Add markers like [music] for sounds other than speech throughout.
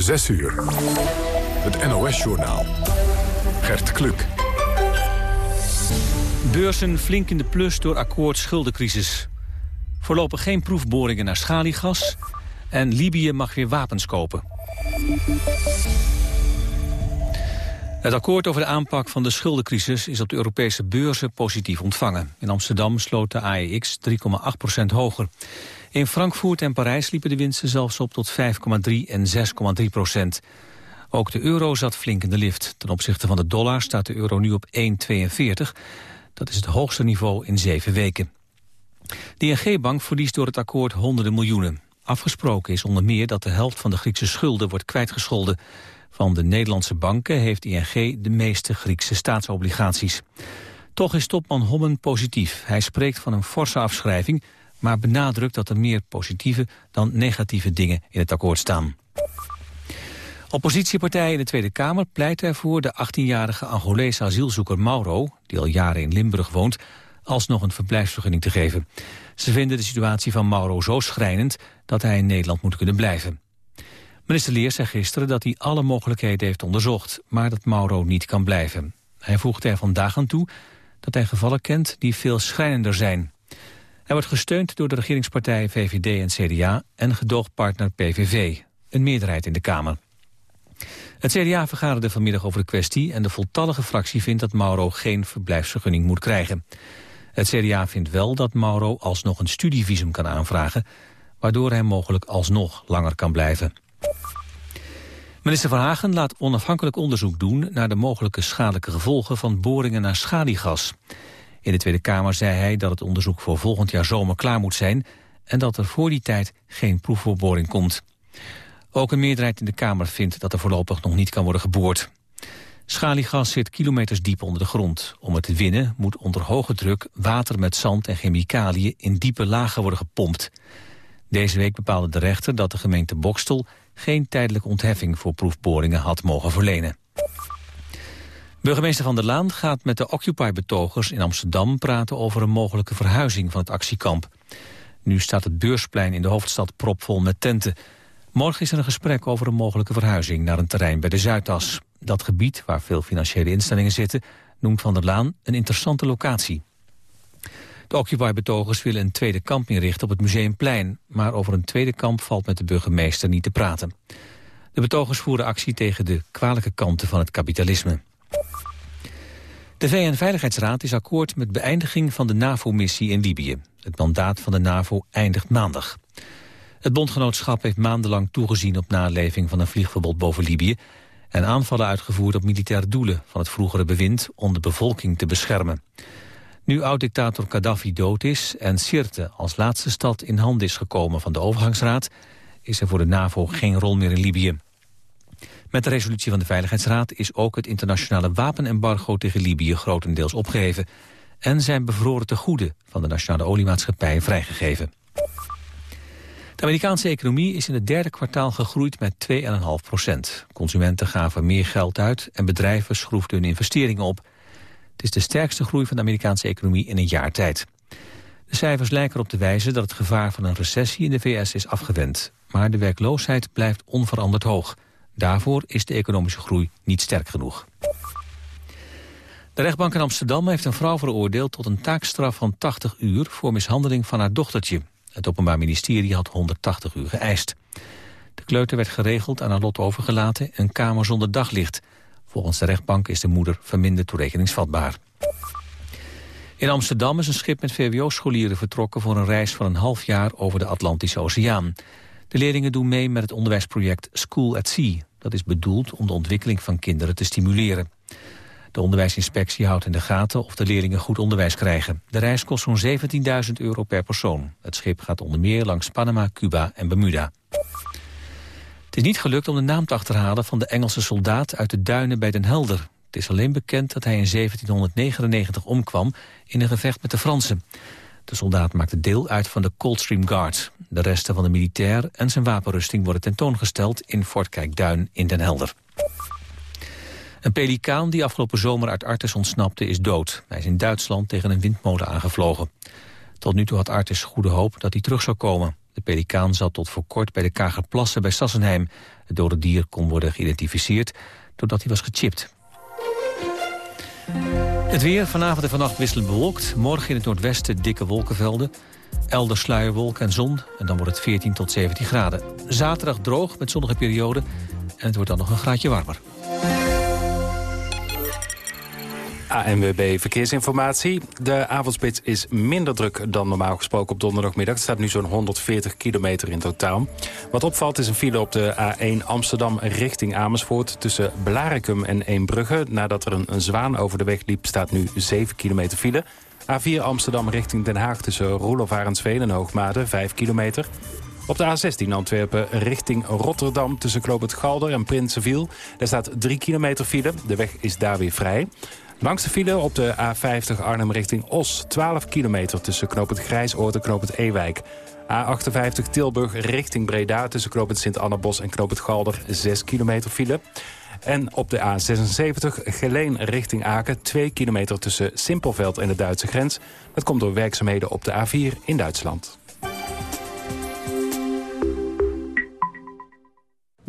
6 uur. Het NOS-journaal. Gert Kluk. Beurzen flink in de plus door akkoord schuldencrisis. Voorlopig geen proefboringen naar schaliegas. En Libië mag weer wapens kopen. Het akkoord over de aanpak van de schuldencrisis is op de Europese beurzen positief ontvangen. In Amsterdam sloot de AEX 3,8% hoger. In Frankfurt en Parijs liepen de winsten zelfs op tot 5,3 en 6,3 procent. Ook de euro zat flink in de lift. Ten opzichte van de dollar staat de euro nu op 1,42. Dat is het hoogste niveau in zeven weken. De ING-bank verliest door het akkoord honderden miljoenen. Afgesproken is onder meer dat de helft van de Griekse schulden wordt kwijtgescholden. Van de Nederlandse banken heeft ING de meeste Griekse staatsobligaties. Toch is topman Hommen positief. Hij spreekt van een forse afschrijving, maar benadrukt dat er meer positieve dan negatieve dingen in het akkoord staan. Oppositiepartijen in de Tweede Kamer pleiten ervoor de 18-jarige Angolese asielzoeker Mauro, die al jaren in Limburg woont, alsnog een verblijfsvergunning te geven. Ze vinden de situatie van Mauro zo schrijnend dat hij in Nederland moet kunnen blijven. Minister Leers zei gisteren dat hij alle mogelijkheden heeft onderzocht, maar dat Mauro niet kan blijven. Hij voegde er vandaag aan toe dat hij gevallen kent die veel schrijnender zijn. Hij wordt gesteund door de regeringspartijen VVD en CDA en gedoogpartner PVV, een meerderheid in de Kamer. Het CDA vergaderde vanmiddag over de kwestie en de voltallige fractie vindt dat Mauro geen verblijfsvergunning moet krijgen. Het CDA vindt wel dat Mauro alsnog een studievisum kan aanvragen, waardoor hij mogelijk alsnog langer kan blijven. Minister Van Hagen laat onafhankelijk onderzoek doen naar de mogelijke schadelijke gevolgen van boringen naar schaliegas. In de Tweede Kamer zei hij dat het onderzoek voor volgend jaar zomer klaar moet zijn en dat er voor die tijd geen proefboring komt. Ook een meerderheid in de Kamer vindt dat er voorlopig nog niet kan worden geboord. Schaliegas zit kilometers diep onder de grond. Om het te winnen moet onder hoge druk water met zand en chemicaliën in diepe lagen worden gepompt. Deze week bepaalde de rechter dat de gemeente Bokstel geen tijdelijke ontheffing voor proefboringen had mogen verlenen. Burgemeester Van der Laan gaat met de Occupy-betogers in Amsterdam praten over een mogelijke verhuizing van het actiekamp. Nu staat het beursplein in de hoofdstad propvol met tenten. Morgen is er een gesprek over een mogelijke verhuizing naar een terrein bij de Zuidas. Dat gebied, waar veel financiële instellingen zitten, noemt Van der Laan een interessante locatie. De Occupy-betogers willen een tweede kamp inrichten op het Museumplein. Maar over een tweede kamp valt met de burgemeester niet te praten. De betogers voeren actie tegen de kwalijke kanten van het kapitalisme. De VN-veiligheidsraad is akkoord met beëindiging van de NAVO-missie in Libië. Het mandaat van de NAVO eindigt maandag. Het bondgenootschap heeft maandenlang toegezien op naleving van een vliegverbod boven Libië... en aanvallen uitgevoerd op militaire doelen van het vroegere bewind om de bevolking te beschermen. Nu oud-dictator Gaddafi dood is en Sirte als laatste stad in handen is gekomen van de overgangsraad... is er voor de NAVO geen rol meer in Libië. Met de resolutie van de Veiligheidsraad is ook het internationale wapenembargo tegen Libië grotendeels opgeheven... en zijn bevroren tegoeden van de nationale oliemaatschappij vrijgegeven. De Amerikaanse economie is in het derde kwartaal gegroeid met 2,5 procent. Consumenten gaven meer geld uit en bedrijven schroefden hun investeringen op. Het is de sterkste groei van de Amerikaanse economie in een jaar tijd. De cijfers lijken erop te wijzen dat het gevaar van een recessie in de VS is afgewend. Maar de werkloosheid blijft onveranderd hoog. Daarvoor is de economische groei niet sterk genoeg. De rechtbank in Amsterdam heeft een vrouw veroordeeld tot een taakstraf van 80 uur voor mishandeling van haar dochtertje. Het Openbaar Ministerie had 180 uur geëist. De kleuter werd geregeld aan haar lot overgelaten, een kamer zonder daglicht. Volgens de rechtbank is de moeder verminderd toerekeningsvatbaar. In Amsterdam is een schip met VWO-scholieren vertrokken voor een reis van een half jaar over de Atlantische Oceaan. De leerlingen doen mee met het onderwijsproject School at Sea. Dat is bedoeld om de ontwikkeling van kinderen te stimuleren. De onderwijsinspectie houdt in de gaten of de leerlingen goed onderwijs krijgen. De reis kost zo'n 17.000 euro per persoon. Het schip gaat onder meer langs Panama, Cuba en Bermuda. Het is niet gelukt om de naam te achterhalen van de Engelse soldaat uit de duinen bij Den Helder. Het is alleen bekend dat hij in 1799 omkwam in een gevecht met de Fransen. De soldaat maakte deel uit van de Coldstream Guard. De resten van de militair en zijn wapenrusting worden tentoongesteld in Fort Kijkduin in Den Helder. Een pelikaan die afgelopen zomer uit Artes ontsnapte is dood. Hij is in Duitsland tegen een windmolen aangevlogen. Tot nu toe had Artes goede hoop dat hij terug zou komen. De pelikaan zat tot voor kort bij de Kagerplassen bij Sassenheim. Het dode dier kon worden geïdentificeerd doordat hij was gechipt. Het weer vanavond en vannacht wisselend bewolkt. Morgen in het noordwesten dikke wolkenvelden. Elders sluierwolken en zon. En dan wordt het 14 tot 17 graden. Zaterdag droog met zonnige perioden. En het wordt dan nog een graadje warmer. ANWB Verkeersinformatie. De avondspits is minder druk dan normaal gesproken op donderdagmiddag. Het staat nu zo'n 140 kilometer in totaal. Wat opvalt is een file op de A1 Amsterdam richting Amersfoort... tussen Blarikum en Eembrugge. Nadat er een, zwaan over de weg liep, staat nu 7 kilometer file. A4 Amsterdam richting Den Haag tussen Roelof Arendsveen en Hoogmade, 5 kilometer. Op de A16 Antwerpen richting Rotterdam tussen Kloop het Galder en Prinsenviel. Daar staat 3 kilometer file. De weg is daar weer vrij. Langs de file op de A50 Arnhem richting Os. 12 kilometer tussen Knoop het Grijsoord en Knoop het Ewijk. A58 Tilburg richting Breda tussen Knoop het Sint-Annabos en Knoop het Galder. 6 kilometer file. En op de A76 Geleen richting Aken. 2 kilometer tussen Simpelveld en de Duitse grens. Dat komt door werkzaamheden op de A4 in Duitsland.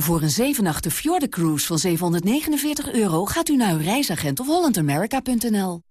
Voor een 7 nachten Cruise van 749 euro gaat u naar uw reisagent of hollandamerica.nl.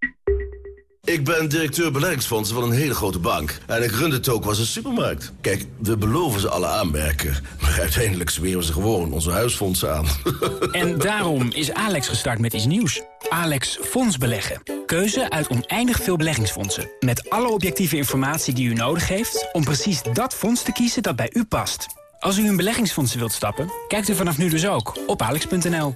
Ik ben directeur beleggingsfondsen van een hele grote bank. En ik run het ook als een supermarkt. Kijk, we beloven ze alle aanmerken. Maar uiteindelijk zweren ze gewoon onze huisfondsen aan. [laughs] en daarom is Alex gestart met iets nieuws. Alex Fonds Beleggen. Keuze uit oneindig veel beleggingsfondsen. Met alle objectieve informatie die u nodig heeft... om precies dat fonds te kiezen dat bij u past. Als u in beleggingsfondsen wilt stappen, kijkt u vanaf nu dus ook op alex.nl.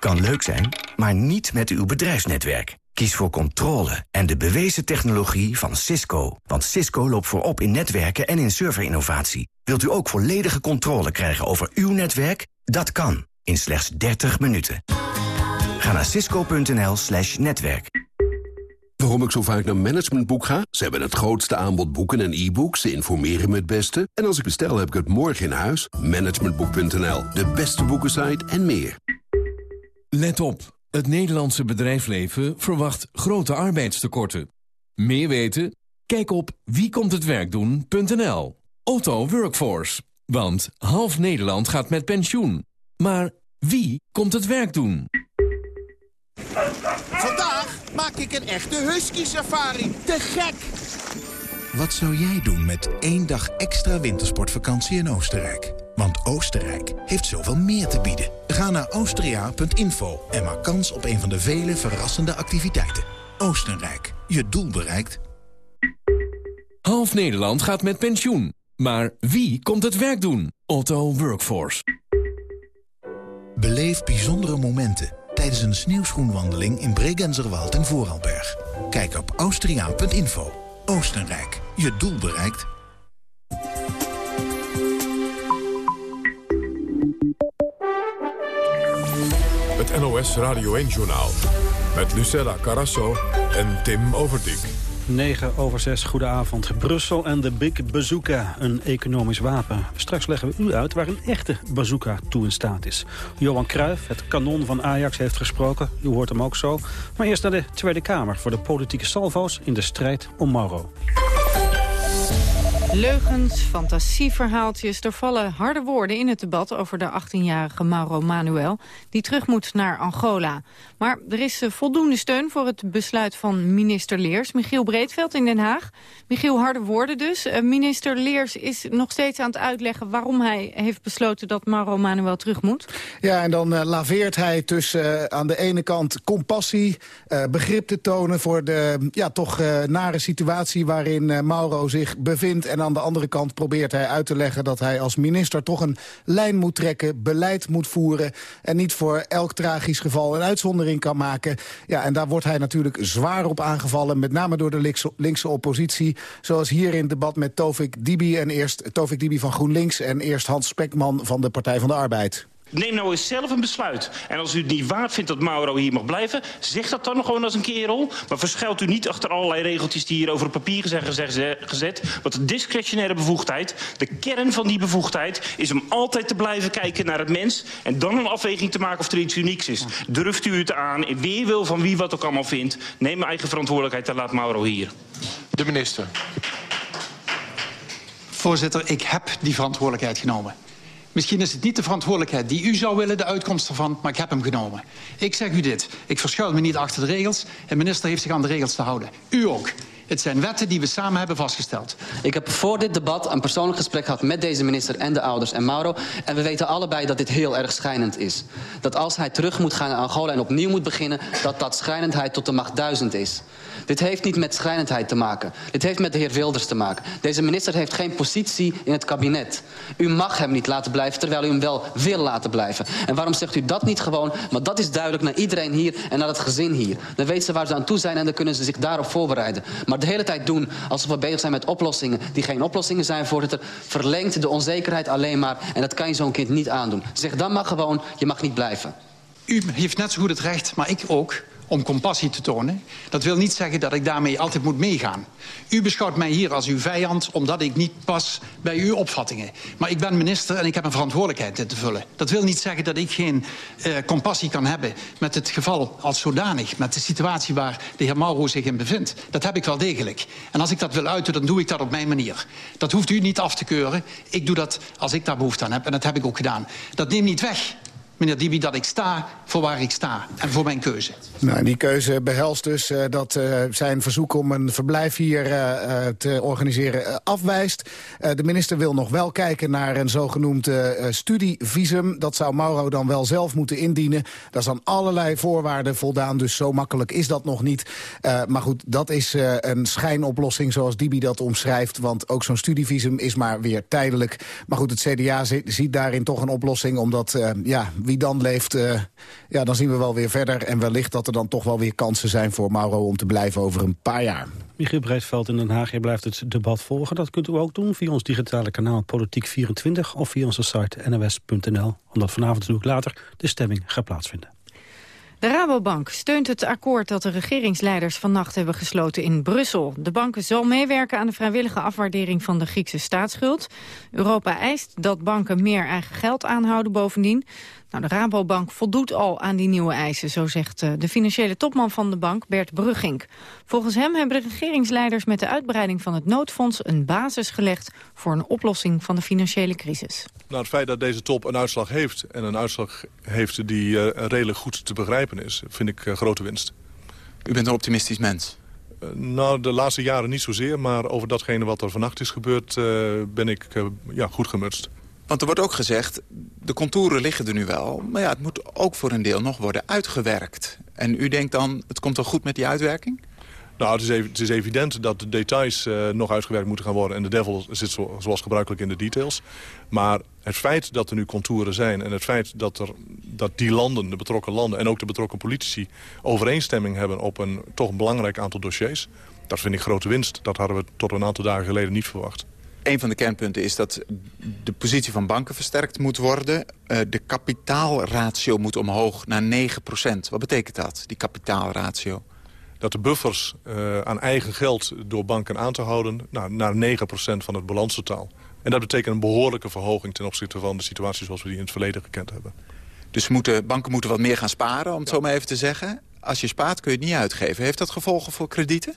Kan leuk zijn, maar niet met uw bedrijfsnetwerk. Kies voor controle en de bewezen technologie van Cisco. Want Cisco loopt voorop in netwerken en in serverinnovatie. Wilt u ook volledige controle krijgen over uw netwerk? Dat kan, in slechts 30 minuten. Ga naar cisco.nl slash netwerk. Waarom ik zo vaak naar Managementboek ga? Ze hebben het grootste aanbod boeken en e-books. Ze informeren me het beste. En als ik bestel, heb ik het morgen in huis. Managementboek.nl, de beste boekensite en meer. Let op. Het Nederlandse bedrijfsleven verwacht grote arbeidstekorten. Meer weten? Kijk op wiekomthetwerkdoen.nl. Otto Workforce. Want half Nederland gaat met pensioen. Maar wie komt het werk doen? Vandaag maak ik een echte husky-safari. Te gek! Wat zou jij doen met één dag extra wintersportvakantie in Oostenrijk? Want Oostenrijk heeft zoveel meer te bieden. Ga naar austria.info en maak kans op een van de vele verrassende activiteiten. Oostenrijk, je doel bereikt. Half Nederland gaat met pensioen. Maar wie komt het werk doen? Otto Workforce. Beleef bijzondere momenten tijdens een sneeuwschoenwandeling in Bregenzerwald en Vooralberg. Kijk op austriaan.info. Oostenrijk, je doel bereikt. NOS Radio 1-journaal. Met Lucella Carasso en Tim Overdijk. 9 over 6, goedenavond. Brussel en de Big Bazooka, een economisch wapen. Straks leggen we u uit waar een echte bazooka toe in staat is. Johan Cruijff, het kanon van Ajax, heeft gesproken. U hoort hem ook zo. Maar eerst naar de Tweede Kamer voor de politieke salvo's in de strijd om Mauro. Leugens, fantasieverhaaltjes, er vallen harde woorden in het debat over de 18-jarige Mauro Manuel, die terug moet naar Angola. Maar er is eh, voldoende steun voor het besluit van minister Leers, Michiel Breedveld in Den Haag. Michiel, harde woorden dus. Eh, minister Leers is nog steeds aan het uitleggen waarom hij heeft besloten dat Mauro Manuel terug moet. Ja, en dan uh, laveert hij tussen aan de ene kant compassie, begrip te tonen voor de ja, toch nare situatie waarin Mauro zich bevindt en aan de andere kant probeert hij uit te leggen dat hij als minister toch een lijn moet trekken, beleid moet voeren en niet voor elk tragisch geval een uitzondering kan maken. Ja, en daar wordt hij natuurlijk zwaar op aangevallen, met name door de linkse, linkse oppositie. Zoals hier in het debat met Tovik Dibi en eerst Tovik Dibi van GroenLinks en eerst Hans Spekman van de Partij van de Arbeid. Neem nou eens zelf een besluit. En als u het niet waard vindt dat Mauro hier mag blijven... zeg dat dan nog gewoon als een kerel. Maar verschuilt u niet achter allerlei regeltjes die hier over het papier zijn gezet. Want de discretionaire bevoegdheid, de kern van die bevoegdheid... is om altijd te blijven kijken naar het mens... en dan een afweging te maken of er iets unieks is. Durft u het aan, in weerwil van wie wat ook allemaal vindt... neem mijn eigen verantwoordelijkheid en laat Mauro hier. De minister. Voorzitter, ik heb die verantwoordelijkheid genomen. Misschien is het niet de verantwoordelijkheid die u zou willen, de uitkomst ervan, maar ik heb hem genomen. Ik zeg u dit, ik verschuil me niet achter de regels. De minister heeft zich aan de regels te houden. U ook. Het zijn wetten die we samen hebben vastgesteld. Ik heb voor dit debat een persoonlijk gesprek gehad met deze minister en de ouders en Mauro. En we weten allebei dat dit heel erg schrijnend is. Dat als hij terug moet gaan naar Angola en opnieuw moet beginnen... dat dat schrijnendheid tot de macht duizend is. Dit heeft niet met schrijnendheid te maken. Dit heeft met de heer Wilders te maken. Deze minister heeft geen positie in het kabinet. U mag hem niet laten blijven, terwijl u hem wel wil laten blijven. En waarom zegt u dat niet gewoon? Maar dat is duidelijk naar iedereen hier en naar het gezin hier. Dan weten ze waar ze aan toe zijn en dan kunnen ze zich daarop voorbereiden. Maar de hele tijd doen alsof we bezig zijn met oplossingen... die geen oplossingen zijn, voorzitter... verlengt de onzekerheid alleen maar. En dat kan je zo'n kind niet aandoen. Zeg dan maar gewoon, je mag niet blijven. U heeft net zo goed het recht, maar ik ook om compassie te tonen. Dat wil niet zeggen dat ik daarmee altijd moet meegaan. U beschouwt mij hier als uw vijand omdat ik niet pas bij uw opvattingen. Maar ik ben minister en ik heb een verantwoordelijkheid te vullen. Dat wil niet zeggen dat ik geen uh, compassie kan hebben met het geval als zodanig. Met de situatie waar de heer Mauro zich in bevindt. Dat heb ik wel degelijk. En als ik dat wil uiten, dan doe ik dat op mijn manier. Dat hoeft u niet af te keuren. Ik doe dat als ik daar behoefte aan heb en dat heb ik ook gedaan. Dat neemt niet weg meneer Dibi, dat ik sta voor waar ik sta en voor mijn keuze. Nou, die keuze behelst dus uh, dat uh, zijn verzoek om een verblijf hier uh, te organiseren afwijst. de minister wil nog wel kijken naar een zogenoemd studievisum. Dat zou Mauro dan wel zelf moeten indienen. Daar aan allerlei voorwaarden voldaan, dus zo makkelijk is dat nog niet. maar goed, dat is een schijnoplossing zoals Dibi dat omschrijft. Want ook zo'n studievisum is maar weer tijdelijk. Maar goed, het CDA ziet daarin toch een oplossing, omdat ja, wie dan leeft, uh, ja, dan zien we wel weer verder. En wellicht dat er dan toch wel weer kansen zijn voor Mauro om te blijven over een paar jaar. Michiel Breedveld in Den Haag, je blijft het debat volgen. Dat kunt u ook doen via ons digitale kanaal Politiek24 of via onze site nws.nl. Omdat vanavond natuurlijk later de stemming gaat plaatsvinden. De Rabobank steunt het akkoord dat de regeringsleiders vannacht hebben gesloten in Brussel. De bank zal meewerken aan de vrijwillige afwaardering van de Griekse staatsschuld. Europa eist dat banken meer eigen geld aanhouden bovendien. Nou, de Rabobank voldoet al aan die nieuwe eisen, zo zegt eh, de financiële topman van de bank, Bert Brugging. Volgens hem hebben de regeringsleiders met de uitbreiding van het noodfonds een basis gelegd voor een oplossing van de financiële crisis. Nou, het feit dat deze top een uitslag heeft en een uitslag heeft die uh, redelijk goed te begrijpen is, vind ik uh, grote winst. U bent een optimistisch mens? Uh, nou, de laatste jaren niet zozeer, maar over datgene wat er vannacht is gebeurd ben ik ja, goed gemutst. Want er wordt ook gezegd, de contouren liggen er nu wel... maar ja, het moet ook voor een deel nog worden uitgewerkt. En u denkt dan, het komt wel goed met die uitwerking? Nou, het is, het is evident dat de details uh, nog uitgewerkt moeten gaan worden... en de devil zit zo, zoals gebruikelijk in de details. Maar het feit dat er nu contouren zijn... en het feit dat, er, dat die landen, de betrokken landen... en ook de betrokken politici overeenstemming hebben... op een toch belangrijk aantal dossiers... dat vind ik grote winst. Dat hadden we tot een aantal dagen geleden niet verwacht. Een van de kernpunten is dat de positie van banken versterkt moet worden. Uh, de kapitaalratio moet omhoog naar 9% Wat betekent dat, die kapitaalratio? Dat de buffers uh, aan eigen geld door banken aan te houden... Nou, naar 9% van het balanstotaal. En dat betekent een behoorlijke verhoging... ten opzichte van de situatie zoals we die in het verleden gekend hebben. Dus moeten, banken moeten wat meer gaan sparen, om het zo maar even te zeggen. Als je spaart kun je het niet uitgeven. Heeft dat gevolgen voor kredieten?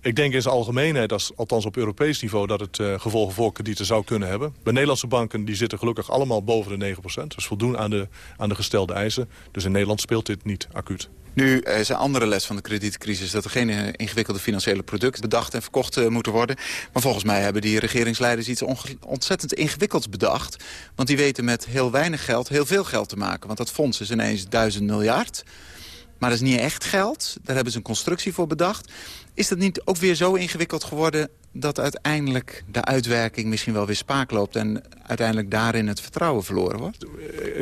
Ik denk in zijn algemeenheid, althans op Europees niveau... dat het uh, gevolgen voor kredieten zou kunnen hebben. Bij Nederlandse banken die zitten gelukkig allemaal boven de 9%. Dus voldoen aan de, aan de gestelde eisen. Dus in Nederland speelt dit niet acuut. Nu is een andere les van de kredietcrisis... dat er geen eh, ingewikkelde financiële producten bedacht en verkocht moeten worden. Maar volgens mij hebben die regeringsleiders iets ontzettend ingewikkelds bedacht. Want die weten met heel weinig geld heel veel geld te maken. Want dat fonds is ineens duizend miljard... Maar dat is niet echt geld. Daar hebben ze een constructie voor bedacht. Is dat niet ook weer zo ingewikkeld geworden... dat uiteindelijk de uitwerking misschien wel weer spaak loopt... en uiteindelijk daarin het vertrouwen verloren wordt?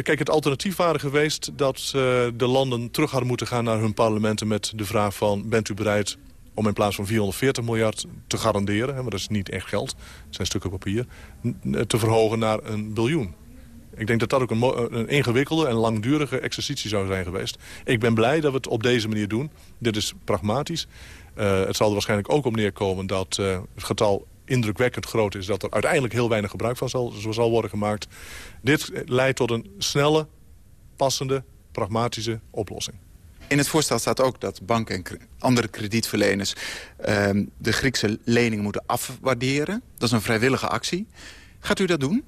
Kijk, het alternatief waren geweest dat uh, de landen terug hadden moeten gaan naar hun parlementen... met de vraag van, bent u bereid om in plaats van 440 miljard te garanderen... Hè, maar dat is niet echt geld, het zijn stukken papier... te verhogen naar een biljoen. Ik denk dat dat ook een, een, ingewikkelde en langdurige exercitie zou zijn geweest. Ik ben blij dat we het op deze manier doen. Dit is pragmatisch. Uh, het zal er waarschijnlijk ook op neerkomen dat uh, het getal indrukwekkend groot is... dat er uiteindelijk heel weinig gebruik van zal, worden gemaakt. Dit leidt tot een snelle, passende, pragmatische oplossing. In het voorstel staat ook dat banken en andere kredietverleners... Uh, de Griekse leningen moeten afwaarderen. Dat is een vrijwillige actie. Gaat u dat doen?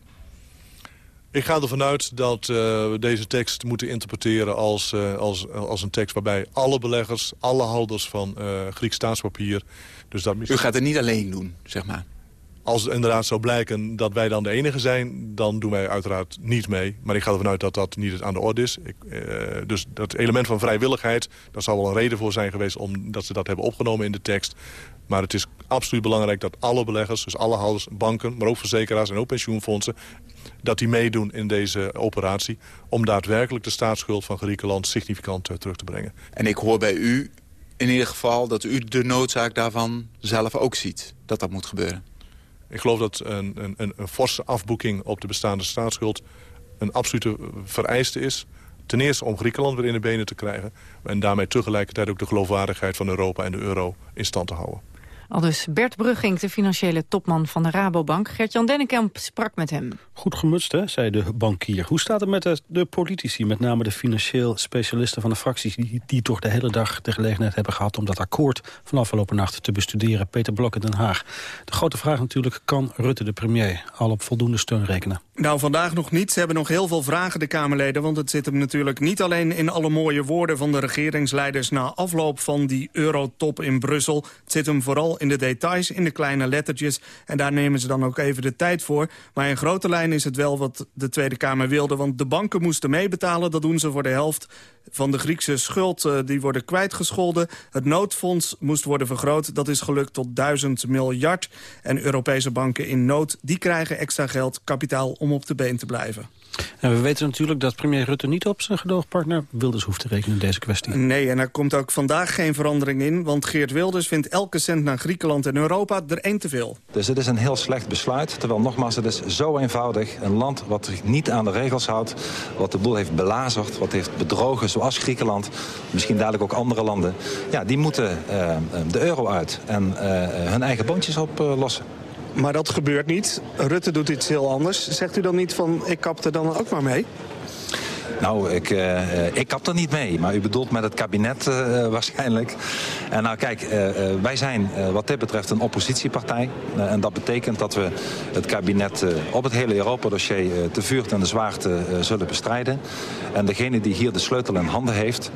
Ik ga ervan uit dat uh, we deze tekst moeten interpreteren als, uh, als, als een tekst... waarbij alle beleggers, alle houders van uh, Grieks staatspapier... Dus dat U gaat het niet alleen doen, zeg maar? Als het inderdaad zou blijken dat wij dan de enige zijn... dan doen wij uiteraard niet mee. Maar ik ga ervan uit dat dat niet aan de orde is. Ik, dus dat element van vrijwilligheid... daar zal wel een reden voor zijn geweest... omdat ze dat hebben opgenomen in de tekst. Maar het is absoluut belangrijk dat alle beleggers... dus alle houders, banken, maar ook verzekeraars en ook pensioenfondsen dat die meedoen in deze operatie... om daadwerkelijk de staatsschuld van Griekenland significant uh, terug te brengen. En ik hoor bij u in ieder geval dat u de noodzaak daarvan zelf ook ziet. Dat dat moet gebeuren. Ik geloof dat een, een, een, een forse afboeking op de bestaande staatsschuld... een absolute vereiste is. Ten eerste om Griekenland weer in de benen te krijgen... en daarmee tegelijkertijd ook de geloofwaardigheid van Europa en de euro in stand te houden. Al dus Bert Brugging, de financiële topman van de Rabobank. Gert-Jan Dennekamp sprak met hem. Goed gemutst, hè, zei de bankier. Hoe staat het met de, de politici, met name de financieel specialisten van de fracties... Die, die toch de hele dag de gelegenheid hebben gehad om dat akkoord... van afgelopen nacht te bestuderen? Peter Blok in Den Haag. De grote vraag natuurlijk, kan Rutte, de premier, al op voldoende steun rekenen? Nou, vandaag nog niet. Ze hebben nog heel veel vragen, de Kamerleden. Want het zit hem natuurlijk niet alleen in alle mooie woorden van de regeringsleiders... na afloop van die eurotop in Brussel. Het zit hem vooral in de details, in de kleine lettertjes. En daar nemen ze dan ook even de tijd voor. Maar in grote lijnen is het wel wat de Tweede Kamer wilde. Want de banken moesten meebetalen. Dat doen ze voor de helft van de Griekse schuld. Uh, die worden kwijtgescholden. Het noodfonds moest worden vergroot. Dat is gelukt tot 1000 miljard. En Europese banken in nood, die krijgen extra geld, kapitaal... om op de been te blijven. En we weten natuurlijk dat premier Rutte niet op zijn gedoogpartner Wilders hoeft te rekenen in deze kwestie. Nee, en er komt ook vandaag geen verandering in. Want Geert Wilders vindt elke cent naar Griekenland en Europa er één te veel. Dus het is een heel slecht besluit. Terwijl nogmaals, het is zo eenvoudig. Een land wat zich niet aan de regels houdt. Wat de boel heeft belazerd. Wat heeft bedrogen, zoals Griekenland. Misschien dadelijk ook andere landen. Ja, die moeten uh, de euro uit. En uh, hun eigen bondjes oplossen. Uh, maar dat gebeurt niet. Rutte doet iets heel anders. Zegt u dan niet van, ik kap er dan ook maar mee? Nou, ik, uh, ik kap er niet mee. Maar u bedoelt met het kabinet uh, waarschijnlijk. En nou kijk, wij zijn wat dit betreft een oppositiepartij. en dat betekent dat we het kabinet op het hele Europa-dossier te vuurt en de zwaarte zullen bestrijden. En degene die hier de sleutel in handen heeft,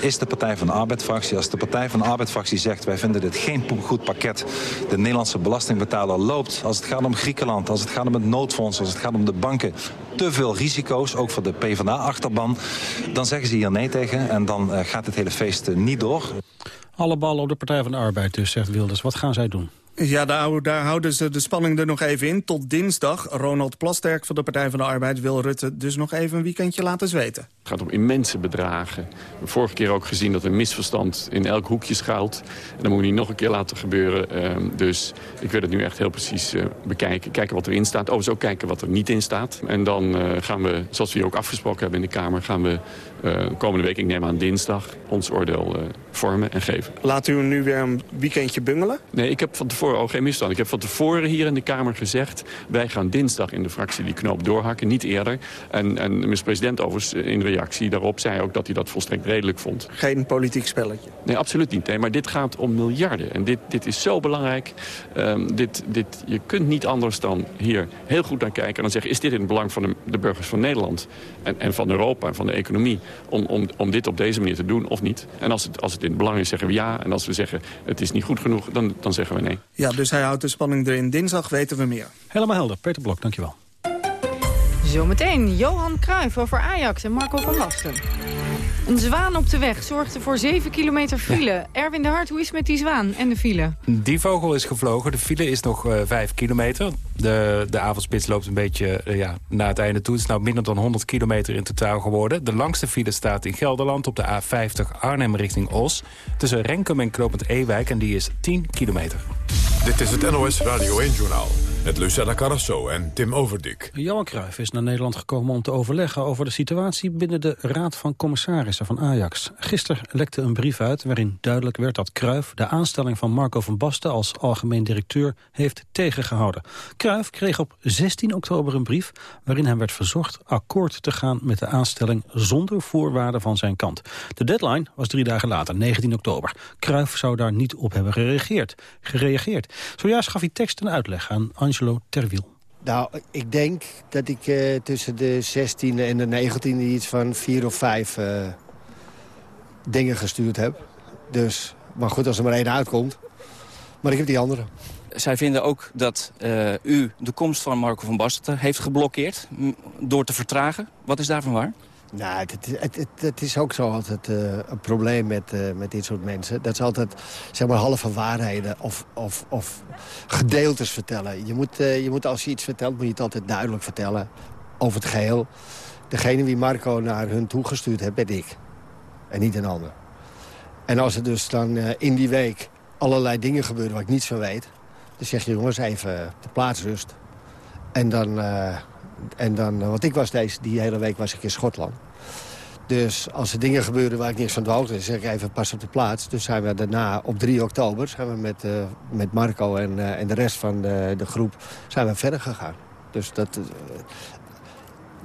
is de Partij van de Arbeid-fractie. Als de Partij van de Arbeid-fractie zegt, wij vinden dit geen goed pakket. De Nederlandse belastingbetaler loopt, als het gaat om Griekenland, als het gaat om het noodfonds, als het gaat om de banken, te veel risico's, ook voor de PvdA-achterban. Dan zeggen ze hier nee tegen en dan uh, gaat het hele feest uh, niet door. Alle ballen op de Partij van de Arbeid dus, zegt Wilders. Wat gaan zij doen? Ja, daar, daar, houden ze de spanning er nog even in. Tot dinsdag. Ronald Plasterk van de Partij van de Arbeid wil Rutte dus nog even een weekendje laten zweten. Het gaat om immense bedragen. We hebben vorige keer ook gezien dat een misverstand in elk hoekje schuilt. En dat moeten we niet nog een keer laten gebeuren. Um, dus ik wil het nu echt heel precies uh, bekijken. Kijken wat erin staat. Overigens ook kijken wat er niet in staat. En dan uh, gaan we, zoals we hier ook afgesproken hebben in de Kamer... gaan we uh, komende week, ik neem aan dinsdag, ons oordeel vormen en geven. Laat u nu weer een weekendje bungelen? Nee, ik heb van tevoren ook geen misstand. Ik heb van tevoren hier in de Kamer gezegd... wij gaan dinsdag in de fractie die knoop doorhakken, niet eerder. En, en de minister-president overigens in reactie daarop zei ook dat hij dat volstrekt redelijk vond. Geen politiek spelletje? Nee, absoluut niet. Nee, maar dit gaat om miljarden. En dit, dit is zo belangrijk. Um, dit, dit, je kunt niet anders dan hier heel goed naar kijken... en dan zeggen, is dit in het belang van de, de burgers van Nederland... En, en van Europa en van de economie... Om, om, om dit op deze manier te doen of niet? En als het, als het in het belang is, zeggen we ja. En als we zeggen, het is niet goed genoeg, dan, dan zeggen we nee. Ja, dus hij houdt de spanning erin. Dinsdag weten we meer. Helemaal helder. Peter Blok, dankjewel. Zometeen Johan Cruijff over Ajax en Marco van Basten. Een zwaan op de weg zorgde voor 7 kilometer file. Erwin de Hart, hoe is het met die zwaan en de file? Die vogel is gevlogen. De file is nog uh, eh, 5 kilometer. De, de avondspits loopt een beetje uh, ja, naar het einde toe. Het is nou minder dan 100 kilometer in totaal geworden. De langste file staat in Gelderland op de A50 Arnhem richting Os. Tussen Renkum en Knopend Ewijk en die is 10 kilometer. Dit is het NOS Radio 1-journaal met Lucella Carrasso en Tim Overdik. Johan Cruijff is naar Nederland gekomen om te overleggen over de situatie binnen de Raad van Commissarissen van Ajax. Gisteren lekte een brief uit waarin duidelijk werd dat Cruijff de aanstelling van Marco van Basten als algemeen directeur heeft tegengehouden. Cruijff kreeg op 16 oktober een brief waarin hem werd verzocht akkoord te gaan met de aanstelling zonder voorwaarden van zijn kant. De deadline was drie dagen later, 19 oktober. Cruijff zou daar niet op hebben gereageerd. gereageerd. Zojuist gaf hij tekst en uitleg aan Angelo Terwiel. Nou, ik denk dat ik uh, tussen de 16e en de 19e iets van vier of vijf uh, dingen gestuurd heb. Dus, maar goed, als er maar één uitkomt. Maar ik heb die andere. Zij vinden ook dat uh, u de komst van Marco van Basten heeft geblokkeerd... door te vertragen. Wat is daarvan waar? Nou, het, het, het, is ook zo altijd uh, een probleem met, uh, met dit soort mensen. Dat ze altijd zeg maar, halve waarheden of, of, of gedeeltes vertellen. Je moet, uh, je moet, als je iets vertelt, moet je het altijd duidelijk vertellen over het geheel. Degene wie Marco naar hun toegestuurd heeft, ben ik. En niet een ander. En als er dus dan in die week allerlei dingen gebeuren waar ik niets van weet... dan zeg je jongens even de plaatsrust. En dan en dan, eh, want ik was deze, die hele week was ik in Schotland. Dus als er dingen gebeuren waar ik niks van de hoogte zeg ik even pas op de plaats. Dus zijn we daarna op 3 oktober zijn we met, uh, met Marco en, uh, en de rest van de, de groep zijn we verder gegaan. Dus dat,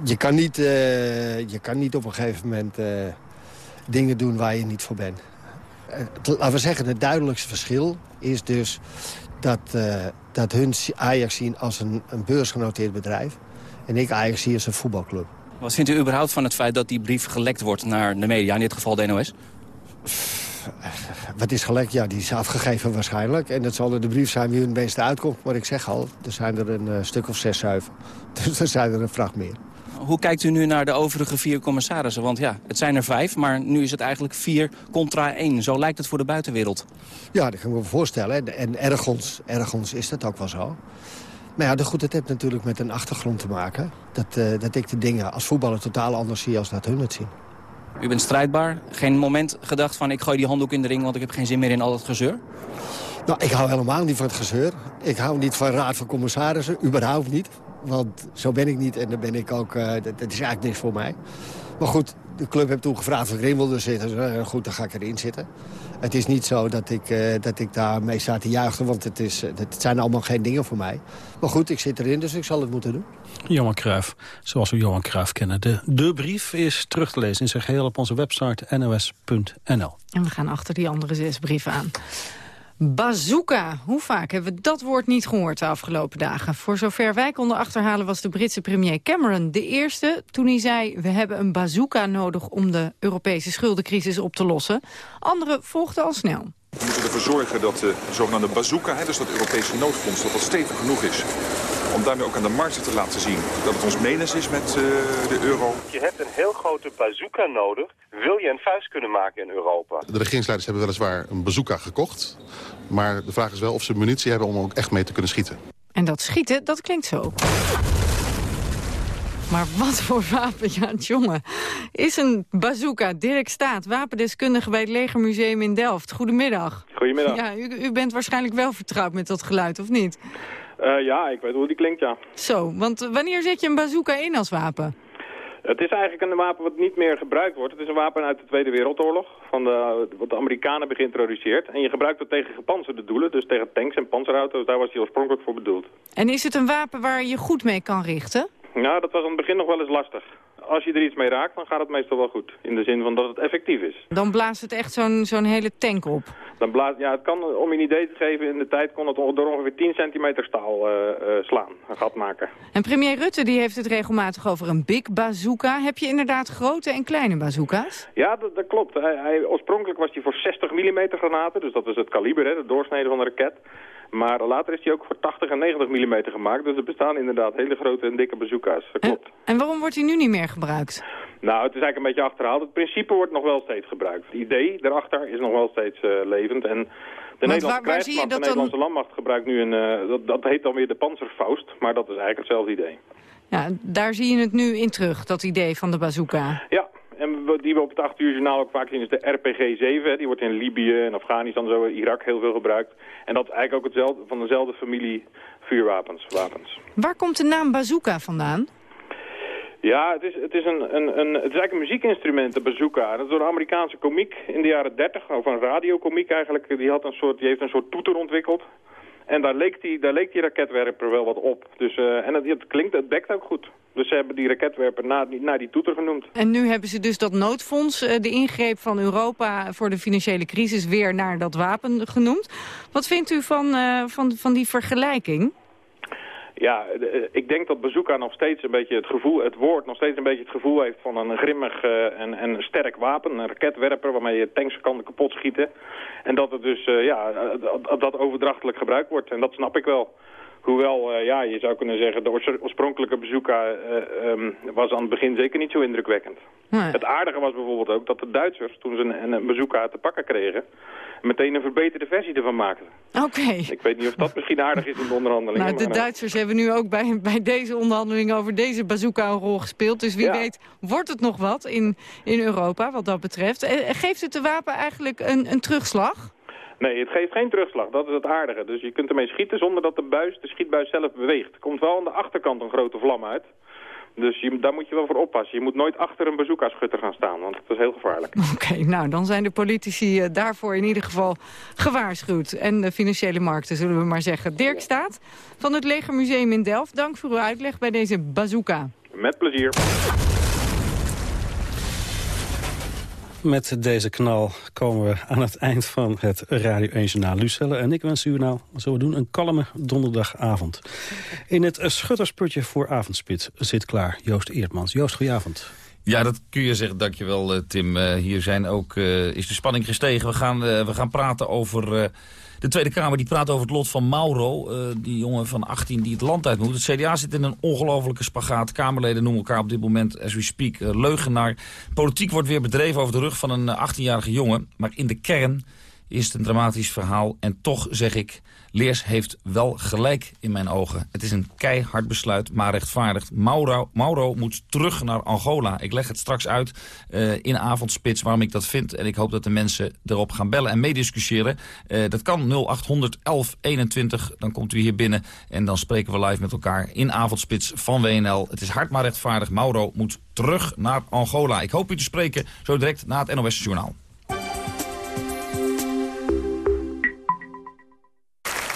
je, kan niet, je kan niet op een gegeven moment dingen doen waar je niet voor bent. laten we zeggen, het duidelijkste verschil is dus dat, dat hun Ajax zien als een, een beursgenoteerd bedrijf. En ik Ajax zie als een voetbalclub. Wat vindt u überhaupt van het feit dat die brief gelekt wordt naar de media, in dit geval de NOS? Wat is gelekt? Ja, die is afgegeven waarschijnlijk. En dat zal er de brief zijn wie hun beste uitkomt. Maar ik zeg al, er zijn er een uh, stuk of zes, zeven. [laughs] Dus er zijn er een vracht meer. Hoe kijkt u nu naar de overige vier commissarissen? Want ja, het zijn er vijf, maar nu is het eigenlijk vier contra één. Zo lijkt het voor de buitenwereld. Ja, dat kan ik me voorstellen. En ergens, ergens is dat ook wel zo. Maar ja, goed, het heeft natuurlijk met een achtergrond te maken. Dat, uh, dat ik de dingen als voetballer totaal anders zie als dat hun het zien. U bent strijdbaar. Geen moment gedacht van ik gooi die handdoek in de ring... want ik heb geen zin meer in al het gezeur? Nou, ik hou helemaal niet van het gezeur. Ik hou niet van raad van commissarissen, überhaupt niet. Want zo ben ik niet en dan ben ik ook... Uh, dat, dat, is eigenlijk niks voor mij. Maar goed, de club heeft toen gevraagd of ik erin wilde zitten. Goed, dan ga ik erin zitten. Het is niet zo dat ik, uh, dat ik daarmee sta te juichen, want het, is, uh, het zijn allemaal geen dingen voor mij. Maar goed, ik zit erin, dus ik zal het moeten doen. Johan Cruijff, zoals we Johan Cruijff kennen. De, de brief is terug te lezen in zijn geheel op onze website nos.nl. En we gaan achter die andere zes brieven aan. Bazooka. Hoe vaak hebben we dat woord niet gehoord de afgelopen dagen? Voor zover wij konden achterhalen was de Britse premier Cameron de eerste... toen hij zei, we hebben een bazooka nodig om de Europese schuldencrisis op te lossen. Anderen volgden al snel. We moeten ervoor zorgen dat de zogenaamde bazooka, dus dat Europese noodfonds, dat dat stevig genoeg is. Om daarmee ook aan de markten te laten zien dat het ons menens is met uh, de euro. Je hebt een heel grote bazooka nodig. Wil je een vuist kunnen maken in Europa? De regeringsleiders hebben weliswaar een bazooka gekocht. Maar de vraag is wel of ze munitie hebben om ook echt mee te kunnen schieten. En dat schieten, dat klinkt zo. Maar wat voor wapen, ja jongen, is een bazooka. Dirk Staat, wapendeskundige bij het Legermuseum in Delft. Goedemiddag. Goedemiddag. Ja, u, u bent waarschijnlijk wel vertrouwd met dat geluid, of niet? Uh, ja, ik weet hoe die klinkt, ja. Zo, want wanneer zet je een bazooka in als wapen? Het is eigenlijk een wapen wat niet meer gebruikt wordt. Het is een wapen uit de Tweede Wereldoorlog, van de, wat de Amerikanen hebben geïntroduceerd. En je gebruikt het tegen gepantserde doelen, dus tegen tanks en panzerauto's. Daar was hij oorspronkelijk voor bedoeld. En is het een wapen waar je goed mee kan richten? Nou, dat was aan het begin nog wel eens lastig. Als je er iets mee raakt, dan gaat het meestal wel goed. In de zin van dat het effectief is. Dan blaast het echt zo'n zo'n hele tank op. Dan blaast, ja, het kan, om je een idee te geven, in de tijd kon het door ongeveer 10 centimeter staal uh, uh, slaan. Een gat maken. En premier Rutte die heeft het regelmatig over een big bazooka. Heb je inderdaad grote en kleine bazooka's? Ja, dat, dat klopt. Hij, hij, oorspronkelijk was hij voor 60 mm granaten. Dus dat is het kaliber, hè, de doorsnede van de raket. Maar later is die ook voor 80 en 90 mm gemaakt. Dus er bestaan inderdaad hele grote en dikke bazooka's. Dat klopt. En, en, waarom wordt die nu niet meer gebruikt? Nou, het is eigenlijk een beetje achterhaald. Het principe wordt nog wel steeds gebruikt. Het idee erachter is nog wel steeds uh, levend. En de Nederlandse waar, waar zie je dat de Nederlandse dan... landmacht gebruikt nu een... Uh, dat, dat heet dan weer de Panzerfaust. Maar dat is eigenlijk hetzelfde idee. Ja, daar zie je het nu in terug, dat idee van de bazooka. Ja, en die we op het 8 uur journaal ook vaak zien is de RPG-7. Die wordt in Libië en Afghanistan, zo Irak heel veel gebruikt. En dat is eigenlijk ook hetzelfde, van dezelfde familie vuurwapens. Wapens. Waar komt de naam bazooka vandaan? Ja, het is, het is, een, een, een, het is eigenlijk een muziekinstrument, de bazooka. Dat is door een Amerikaanse komiek in de jaren 30, of een radiokomiek eigenlijk. Die, had een soort, die heeft een soort toeter ontwikkeld. En daar leek die, daar leek die raketwerper wel wat op. Dus, uh, en het, klinkt, het bekt ook goed. Dus ze hebben die raketwerper die, naar die toeter genoemd. En nu hebben ze dus dat noodfonds, uh, de ingreep van Europa voor de financiële crisis, weer naar dat wapen genoemd. Wat vindt u van, uh, van, van die vergelijking? Ja, ik denk dat bazooka nog steeds een beetje het gevoel, het woord nog steeds een beetje het gevoel heeft van een grimmig uh, en, en sterk wapen. Een raketwerper waarmee je tanks kan kapot schieten. En dat het dus, uh, ja, dat overdrachtelijk gebruikt wordt. En dat snap ik wel. Hoewel, uh, ja, je zou kunnen zeggen, de oorspronkelijke bazooka um, was aan het begin zeker niet zo indrukwekkend. Nee. Het aardige was bijvoorbeeld ook dat de Duitsers, toen ze een, een te pakken kregen, meteen een verbeterde versie ervan maakten. Oké. Okay. Ik weet niet of dat misschien aardig is in de onderhandelingen. Nou, de maar, Duitsers hebben nu ook bij, bij deze onderhandeling over deze bazooka een rol gespeeld. Dus wie ja. weet wordt het nog wat in, in Europa wat dat betreft. Geeft het de wapen eigenlijk een, een terugslag? Nee, het geeft geen terugslag. Dat is het aardige. Dus je kunt ermee schieten zonder dat de buis, de schietbuis zelf beweegt. Er komt wel aan de achterkant een grote vlam uit. Dus je, daar moet je wel voor oppassen. Je moet nooit achter een bazooka-schutter gaan staan, want dat is heel gevaarlijk. [laughs] Oké, okay, nou, dan zijn de politici uh, daarvoor in ieder geval gewaarschuwd. En de financiële markten, zullen we maar zeggen. Dirk Staat van het Legermuseum in Delft. Dank voor uw uitleg bij deze bazooka. Met plezier. Met deze knal komen we aan het eind van het Radio 1 Journaal Lucelle. En ik wens u nou, we doen, een kalme donderdagavond. In het schuttersputje voor avondspits zit klaar Joost Eertmans. Joost, goedenavond. Ja, dat kun je zeggen. Dankjewel, Tim. Uh, hier zijn ook, uh, is de spanning gestegen. We gaan, we gaan praten over... De Tweede Kamer die praat over het lot van Mauro, uh, die jongen van 18 die het land uit moet. Het CDA zit in een ongelofelijke spagaat. Kamerleden noemen elkaar op dit moment, as we speak, uh, leugenaar. Politiek wordt weer bedreven over de rug van een 18-jarige jongen. Maar in de kern is het een dramatisch verhaal. En toch zeg ik, Leers heeft wel gelijk in mijn ogen. Het is een keihard besluit, maar rechtvaardigd. Mauro, Mauro moet terug naar Angola. Ik leg het straks uit uh, in avondspits waarom ik dat vind. En ik hoop dat de mensen erop gaan bellen en meediscussiëren. Uh, dat kan 0800 1121. Dan komt u hier binnen en dan spreken we live met elkaar in avondspits van WNL. Het is hard maar rechtvaardig. Mauro moet terug naar Angola. Ik hoop u te spreken zo direct na het NOS Journaal.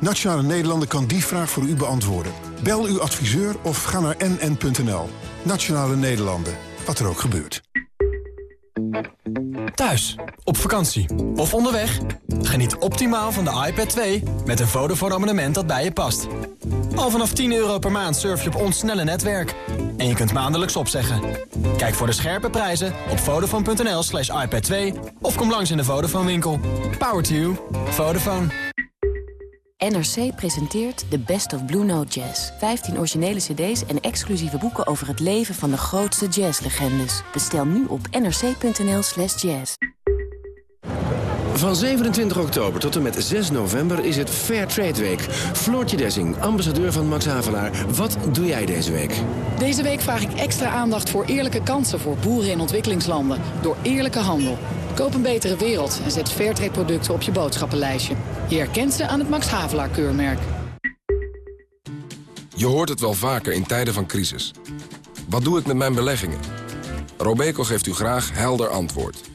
Nationale Nederlanden kan die vraag voor u beantwoorden. Bel uw adviseur of ga naar nn.nl. Nationale Nederlanden, wat er ook gebeurt. Thuis, op vakantie of onderweg? Geniet optimaal van de iPad 2 met een Vodafone abonnement dat bij je past. Al vanaf 10 euro per maand surf je op ons snelle netwerk. En je kunt maandelijks opzeggen. Kijk voor de scherpe prijzen op vodafone.nl slash iPad 2... of kom langs in de Vodafone winkel. Power to you. Vodafone. NRC presenteert The Best of Blue Note Jazz. 15 originele cd's en exclusieve boeken over het leven van de grootste jazzlegendes. Bestel nu op nrc.nl slash jazz. Van 27 oktober tot en met 6 november is het Fair Trade Week. Floortje Dessing, ambassadeur van Max Havelaar. Wat doe jij deze week? Deze week vraag ik extra aandacht voor eerlijke kansen voor boeren in ontwikkelingslanden. Door eerlijke handel. Koop een betere wereld en zet Fairtrade producten op je boodschappenlijstje. Je herkent ze aan het Max Havelaar keurmerk. Je hoort het wel vaker in tijden van crisis. Wat doe ik met mijn beleggingen? Robeco geeft u graag helder antwoord.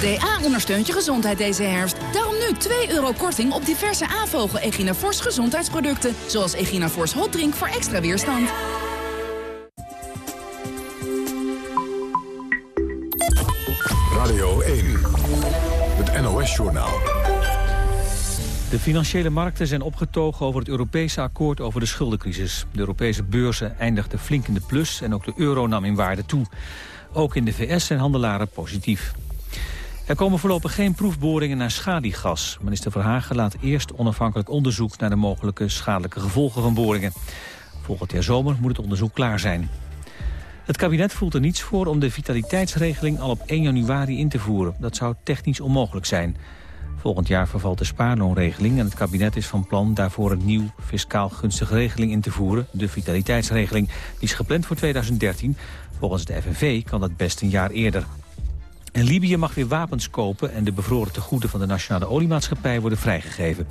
DA ondersteunt je gezondheid deze herfst. Daarom nu 2 euro korting op diverse Avogel Eginafors gezondheidsproducten. Zoals Eginafors Hot Drink voor extra weerstand. Radio 1, het NOS-journaal. De financiële markten zijn opgetogen over het Europese akkoord over de schuldencrisis. De Europese beurzen eindigden flink in de plus en ook de euro nam in waarde toe. Ook in de VS zijn handelaren positief. Er komen voorlopig geen proefboringen naar schaliegas. Minister Verhagen laat eerst onafhankelijk onderzoek... naar de mogelijke schadelijke gevolgen van boringen. Volgend jaar zomer moet het onderzoek klaar zijn. Het kabinet voelt er niets voor om de vitaliteitsregeling al op 1 januari in te voeren. Dat zou technisch onmogelijk zijn. Volgend jaar vervalt de spaarloonregeling en het kabinet is van plan daarvoor een nieuw fiscaal gunstige regeling in te voeren, de vitaliteitsregeling. Die is gepland voor 2013. Volgens de FNV kan dat best een jaar eerder. En Libië mag weer wapens kopen en de bevroren tegoeden van de Nationale Oliemaatschappij worden vrijgegeven.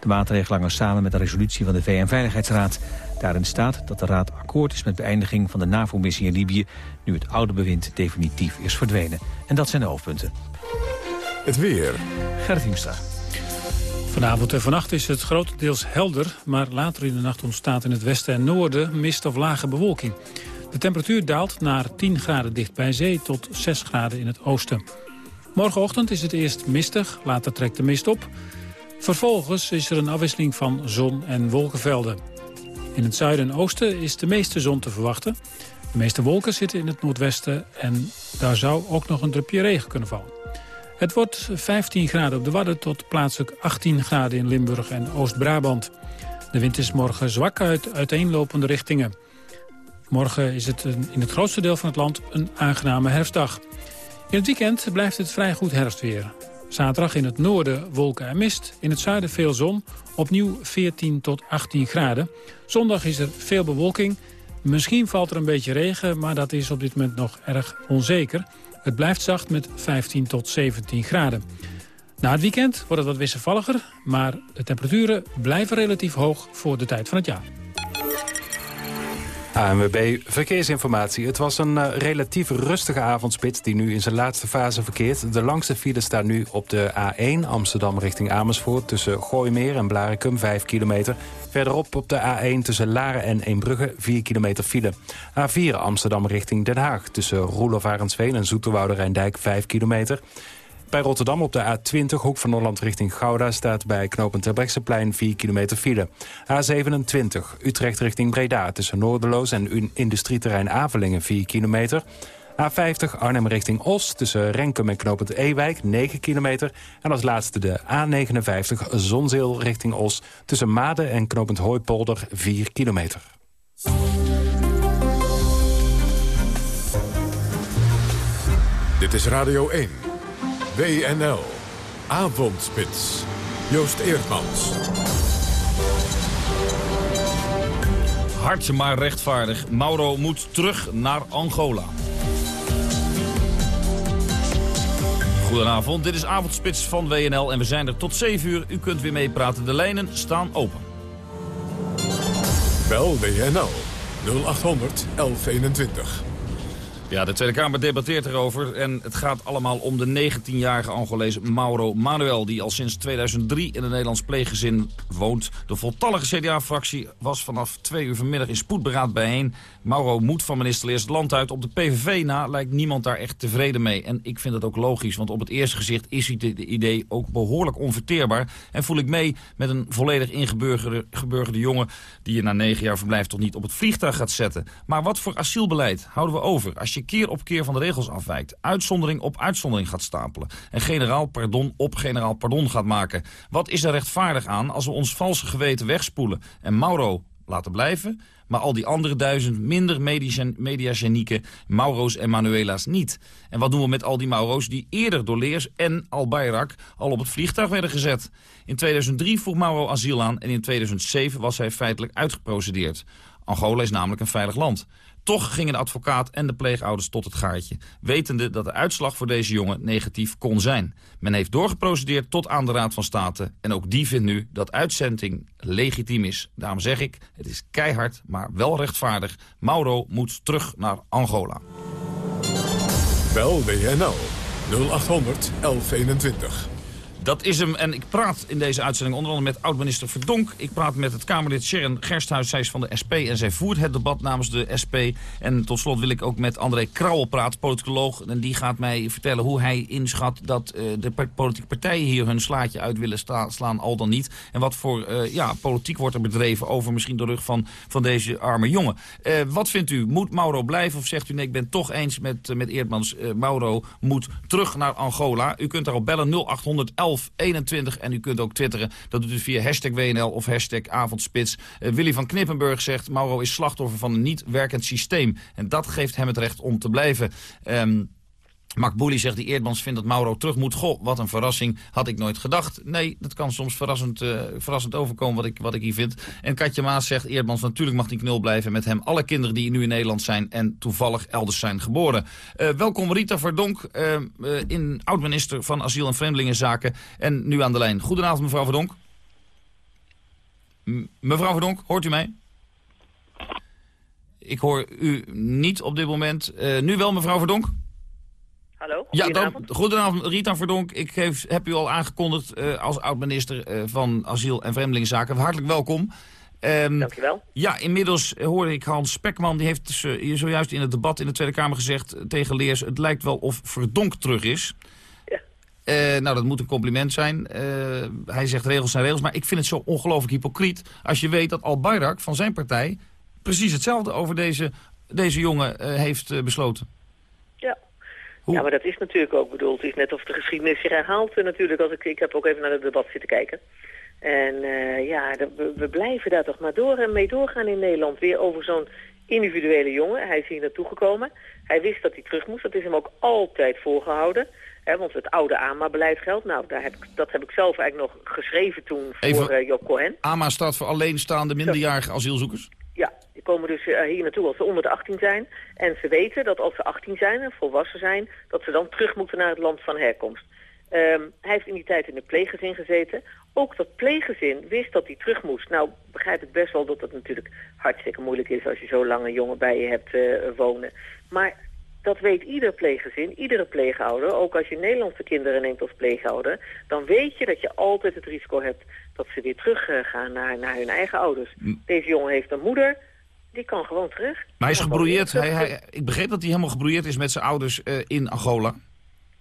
De maatregel hangen samen met een resolutie van de VN-veiligheidsraad. Daarin staat dat de raad akkoord is met beëindiging van de NAVO-missie in Libië... nu het oude bewind definitief is verdwenen. En dat zijn de hoofdpunten. Het weer. Gerrit Hiemstra. Vanavond en vannacht is het grotendeels helder... maar later in de nacht ontstaat in het westen en noorden mist of lage bewolking. De temperatuur daalt naar 10 graden dicht bij zee tot 6 graden in het oosten. Morgenochtend is het eerst mistig, later trekt de mist op. Vervolgens is er een afwisseling van zon en wolkenvelden. In het zuiden en oosten is de meeste zon te verwachten. De meeste wolken zitten in het noordwesten en daar zou ook nog een drupje regen kunnen vallen. Het wordt 15 graden op de Wadden tot plaatselijk 18 graden in Limburg en Oost-Brabant. De wind is morgen zwak uit uiteenlopende richtingen. Morgen is het in het grootste deel van het land een aangename herfstdag. In het weekend blijft het vrij goed herfstweer. Zaterdag in het noorden wolken en mist. In het zuiden veel zon. Opnieuw 14 tot 18 graden. Zondag is er veel bewolking. Misschien valt er een beetje regen, maar dat is op dit moment nog erg onzeker. Het blijft zacht met 15 tot 17 graden. Na het weekend wordt het wat wisselvalliger, maar de temperaturen blijven relatief hoog voor de tijd van het jaar. ANWB Verkeersinformatie. Het was een uh, relatief rustige avondspits die nu in zijn laatste fase verkeert. De langste file staat nu op de A1 Amsterdam richting Amersfoort... tussen Gooimeer en Blarikum, 5 kilometer. Verderop op de A1 tussen Laren en Eembrugge, 4 kilometer file. A4 Amsterdam richting Den Haag tussen Roelof Arendsveen en Zoeterwoude Rijndijk, 5 kilometer... Bij Rotterdam op de A20, hoek van Holland richting Gouda... staat bij knooppunt Terbrechtseplein 4 kilometer file. A27, Utrecht richting Breda tussen Noorderloos en industrieterrein Avelingen 4 kilometer. A50 Arnhem richting Os tussen Renkum en knooppunt Ewijk 9 kilometer. En als laatste de A59 Zonzeel richting Os tussen Maden en knooppunt Hooipolder 4 kilometer. Dit is Radio 1. WNL. Avondspits. Joost Eerdmans. Hard maar rechtvaardig. Mauro moet terug naar Angola. Goedenavond, dit is Avondspits van WNL en we zijn er tot 7 uur. U kunt weer meepraten, de lijnen staan open. Bel WNL 0800 1121. Ja, de Tweede Kamer debatteert erover en het gaat allemaal om de 19-jarige Angolees Mauro Manuel... die al sinds 2003 in een Nederlands pleeggezin woont. De voltallige CDA-fractie was vanaf twee uur vanmiddag in spoedberaad bijeen. Mauro moet van minister Leers het land uit. Op de PVV na lijkt niemand daar echt tevreden mee. En ik vind dat ook logisch, want op het eerste gezicht is het idee ook behoorlijk onverteerbaar. En voel ik mee met een volledig ingeburgerde jongen... die je na negen jaar verblijf toch niet op het vliegtuig gaat zetten. Maar wat voor asielbeleid houden we over als je keer op keer van de regels afwijkt... uitzondering op uitzondering gaat stapelen... en generaal pardon op generaal pardon gaat maken? Wat is er rechtvaardig aan als we ons valse geweten wegspoelen... en Mauro laten blijven maar al die andere duizend minder mediagenieke Mauro's en Manuela's niet. En wat doen we met al die Mauro's die eerder door Leers en Al-Bayrak al op het vliegtuig werden gezet? In 2003 vroeg Mauro asiel aan en in 2007 was hij feitelijk uitgeprocedeerd. Angola is namelijk een veilig land. Toch gingen de advocaat en de pleegouders tot het gaatje... wetende dat de uitslag voor deze jongen negatief kon zijn. Men heeft doorgeprocedeerd tot aan de Raad van State... en ook die vindt nu dat uitzending legitiem is. Daarom zeg ik, het is keihard, maar wel rechtvaardig. Mauro moet terug naar Angola. Bel WNL 0800 1121. Dat is hem. En ik praat in deze uitzending onder andere met oud-minister Verdonk. Ik praat met het Kamerlid Sharon Gersthuis. Zij is van de SP en zij voert het debat namens de SP. En tot slot wil ik ook met André Krauwel praten, politicoloog. En die gaat mij vertellen hoe hij inschat dat uh, de politieke partijen hier hun slaatje uit willen slaan, al dan niet. En wat voor uh, ja, politiek wordt er bedreven over misschien de rug van, van deze arme jongen. Uh, wat vindt u? Moet Mauro blijven of zegt u nee, ik ben toch eens met, met Eerdmans. Mauro moet terug naar Angola. U kunt daarop bellen 0811 21. En u kunt ook twitteren. Dat doet u via hashtag WNL of hashtag avondspits. Uh, Willy van Knippenburg zegt... Mauro is slachtoffer van een niet werkend systeem. En dat geeft hem het recht om te blijven. Um, Mark Boelie zegt, die Eerdmans vindt dat Mauro terug moet. Goh, wat een verrassing. Had ik nooit gedacht. Nee, dat kan soms verrassend, uh, verrassend overkomen wat ik, wat ik hier vind. En Katja Maas zegt, Eerdmans, natuurlijk mag die knul blijven met hem. Alle kinderen die nu in Nederland zijn en toevallig elders zijn geboren. Uh, welkom Rita Verdonk, uh, in oud-minister van Asiel en Vreemdelingenzaken. En nu aan de lijn. Goedenavond mevrouw Verdonk. Mevrouw Verdonk, hoort u mij? Ik hoor u niet op dit moment. nu wel mevrouw Verdonk? Hallo, ja, dan, goedenavond, Rita Verdonk. Ik heb u al aangekondigd uh, als oud-minister uh, van Asiel en Vreemdelingenzaken. Hartelijk welkom. Um, Dank je wel. Ja, inmiddels hoorde ik Hans Spekman, die heeft zojuist in het debat in de Tweede Kamer gezegd tegen Leers... het lijkt wel of Verdonk terug is. Ja. nou, dat moet een compliment zijn. hij zegt regels zijn regels, maar ik vind het zo ongelooflijk hypocriet... als je weet dat Al Bayrak van zijn partij precies hetzelfde over deze, deze jongen heeft besloten. Ja, maar dat is natuurlijk ook bedoeld. Het is net of de geschiedenis zich herhaalt natuurlijk. Als ik, ik heb ook even naar het debat zitten kijken. En uh, ja, we, we, blijven daar toch maar door en mee doorgaan in Nederland. Weer over zo'n individuele jongen. Hij is hier naartoe gekomen. Hij wist dat hij terug moest. Dat is hem ook altijd voorgehouden. Hè, want het oude AMA-beleid geldt. Nou, daar heb ik, dat heb ik zelf eigenlijk nog geschreven toen voor uh, Job Cohen. AMA staat voor alleenstaande minderjarige asielzoekers? Ja, die komen dus uh, hier naartoe als ze onder de 18 zijn. En ze weten dat als ze 18 zijn en volwassen zijn... dat ze dan terug moeten naar het land van herkomst. Um, hij heeft in die tijd in een pleeggezin gezeten. Ook dat pleeggezin wist dat hij terug moest. Nou, begrijp ik best wel dat het natuurlijk hartstikke moeilijk is... als je zo lang een jongen bij je hebt uh, wonen. Maar dat weet ieder pleeggezin, iedere pleegouder. Ook als je Nederlandse kinderen neemt als pleegouder... dan weet je dat je altijd het risico hebt dat ze weer teruggaan naar, naar hun eigen ouders. Deze jongen heeft een moeder, die kan gewoon terug. Maar hij is gebroeierd. Hij, hij, ik begreep dat hij helemaal gebroeierd is met zijn ouders uh, in Angola.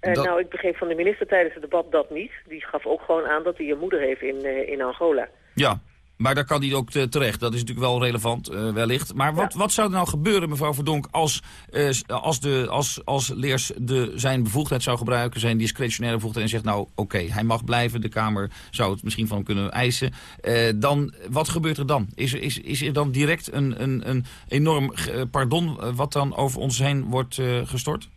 Uh, Nou, ik begreep van de minister tijdens het debat dat niet. Die gaf ook gewoon aan dat hij een moeder heeft in, uh, in Angola. Ja, maar daar kan hij ook terecht. Dat is natuurlijk wel relevant, uh, wellicht. Maar wat, ja. wat zou er nou gebeuren, mevrouw Verdonk, als, uh, als, de, als, als Leers de, zijn bevoegdheid zou gebruiken, zijn discretionaire bevoegdheid, en zegt, nou oké, okay, hij mag blijven, de Kamer zou het misschien van hem kunnen eisen. Uh, dan, wat gebeurt er dan? Is er, is, is er dan direct een, een, een enorm pardon wat dan over ons heen wordt gestort?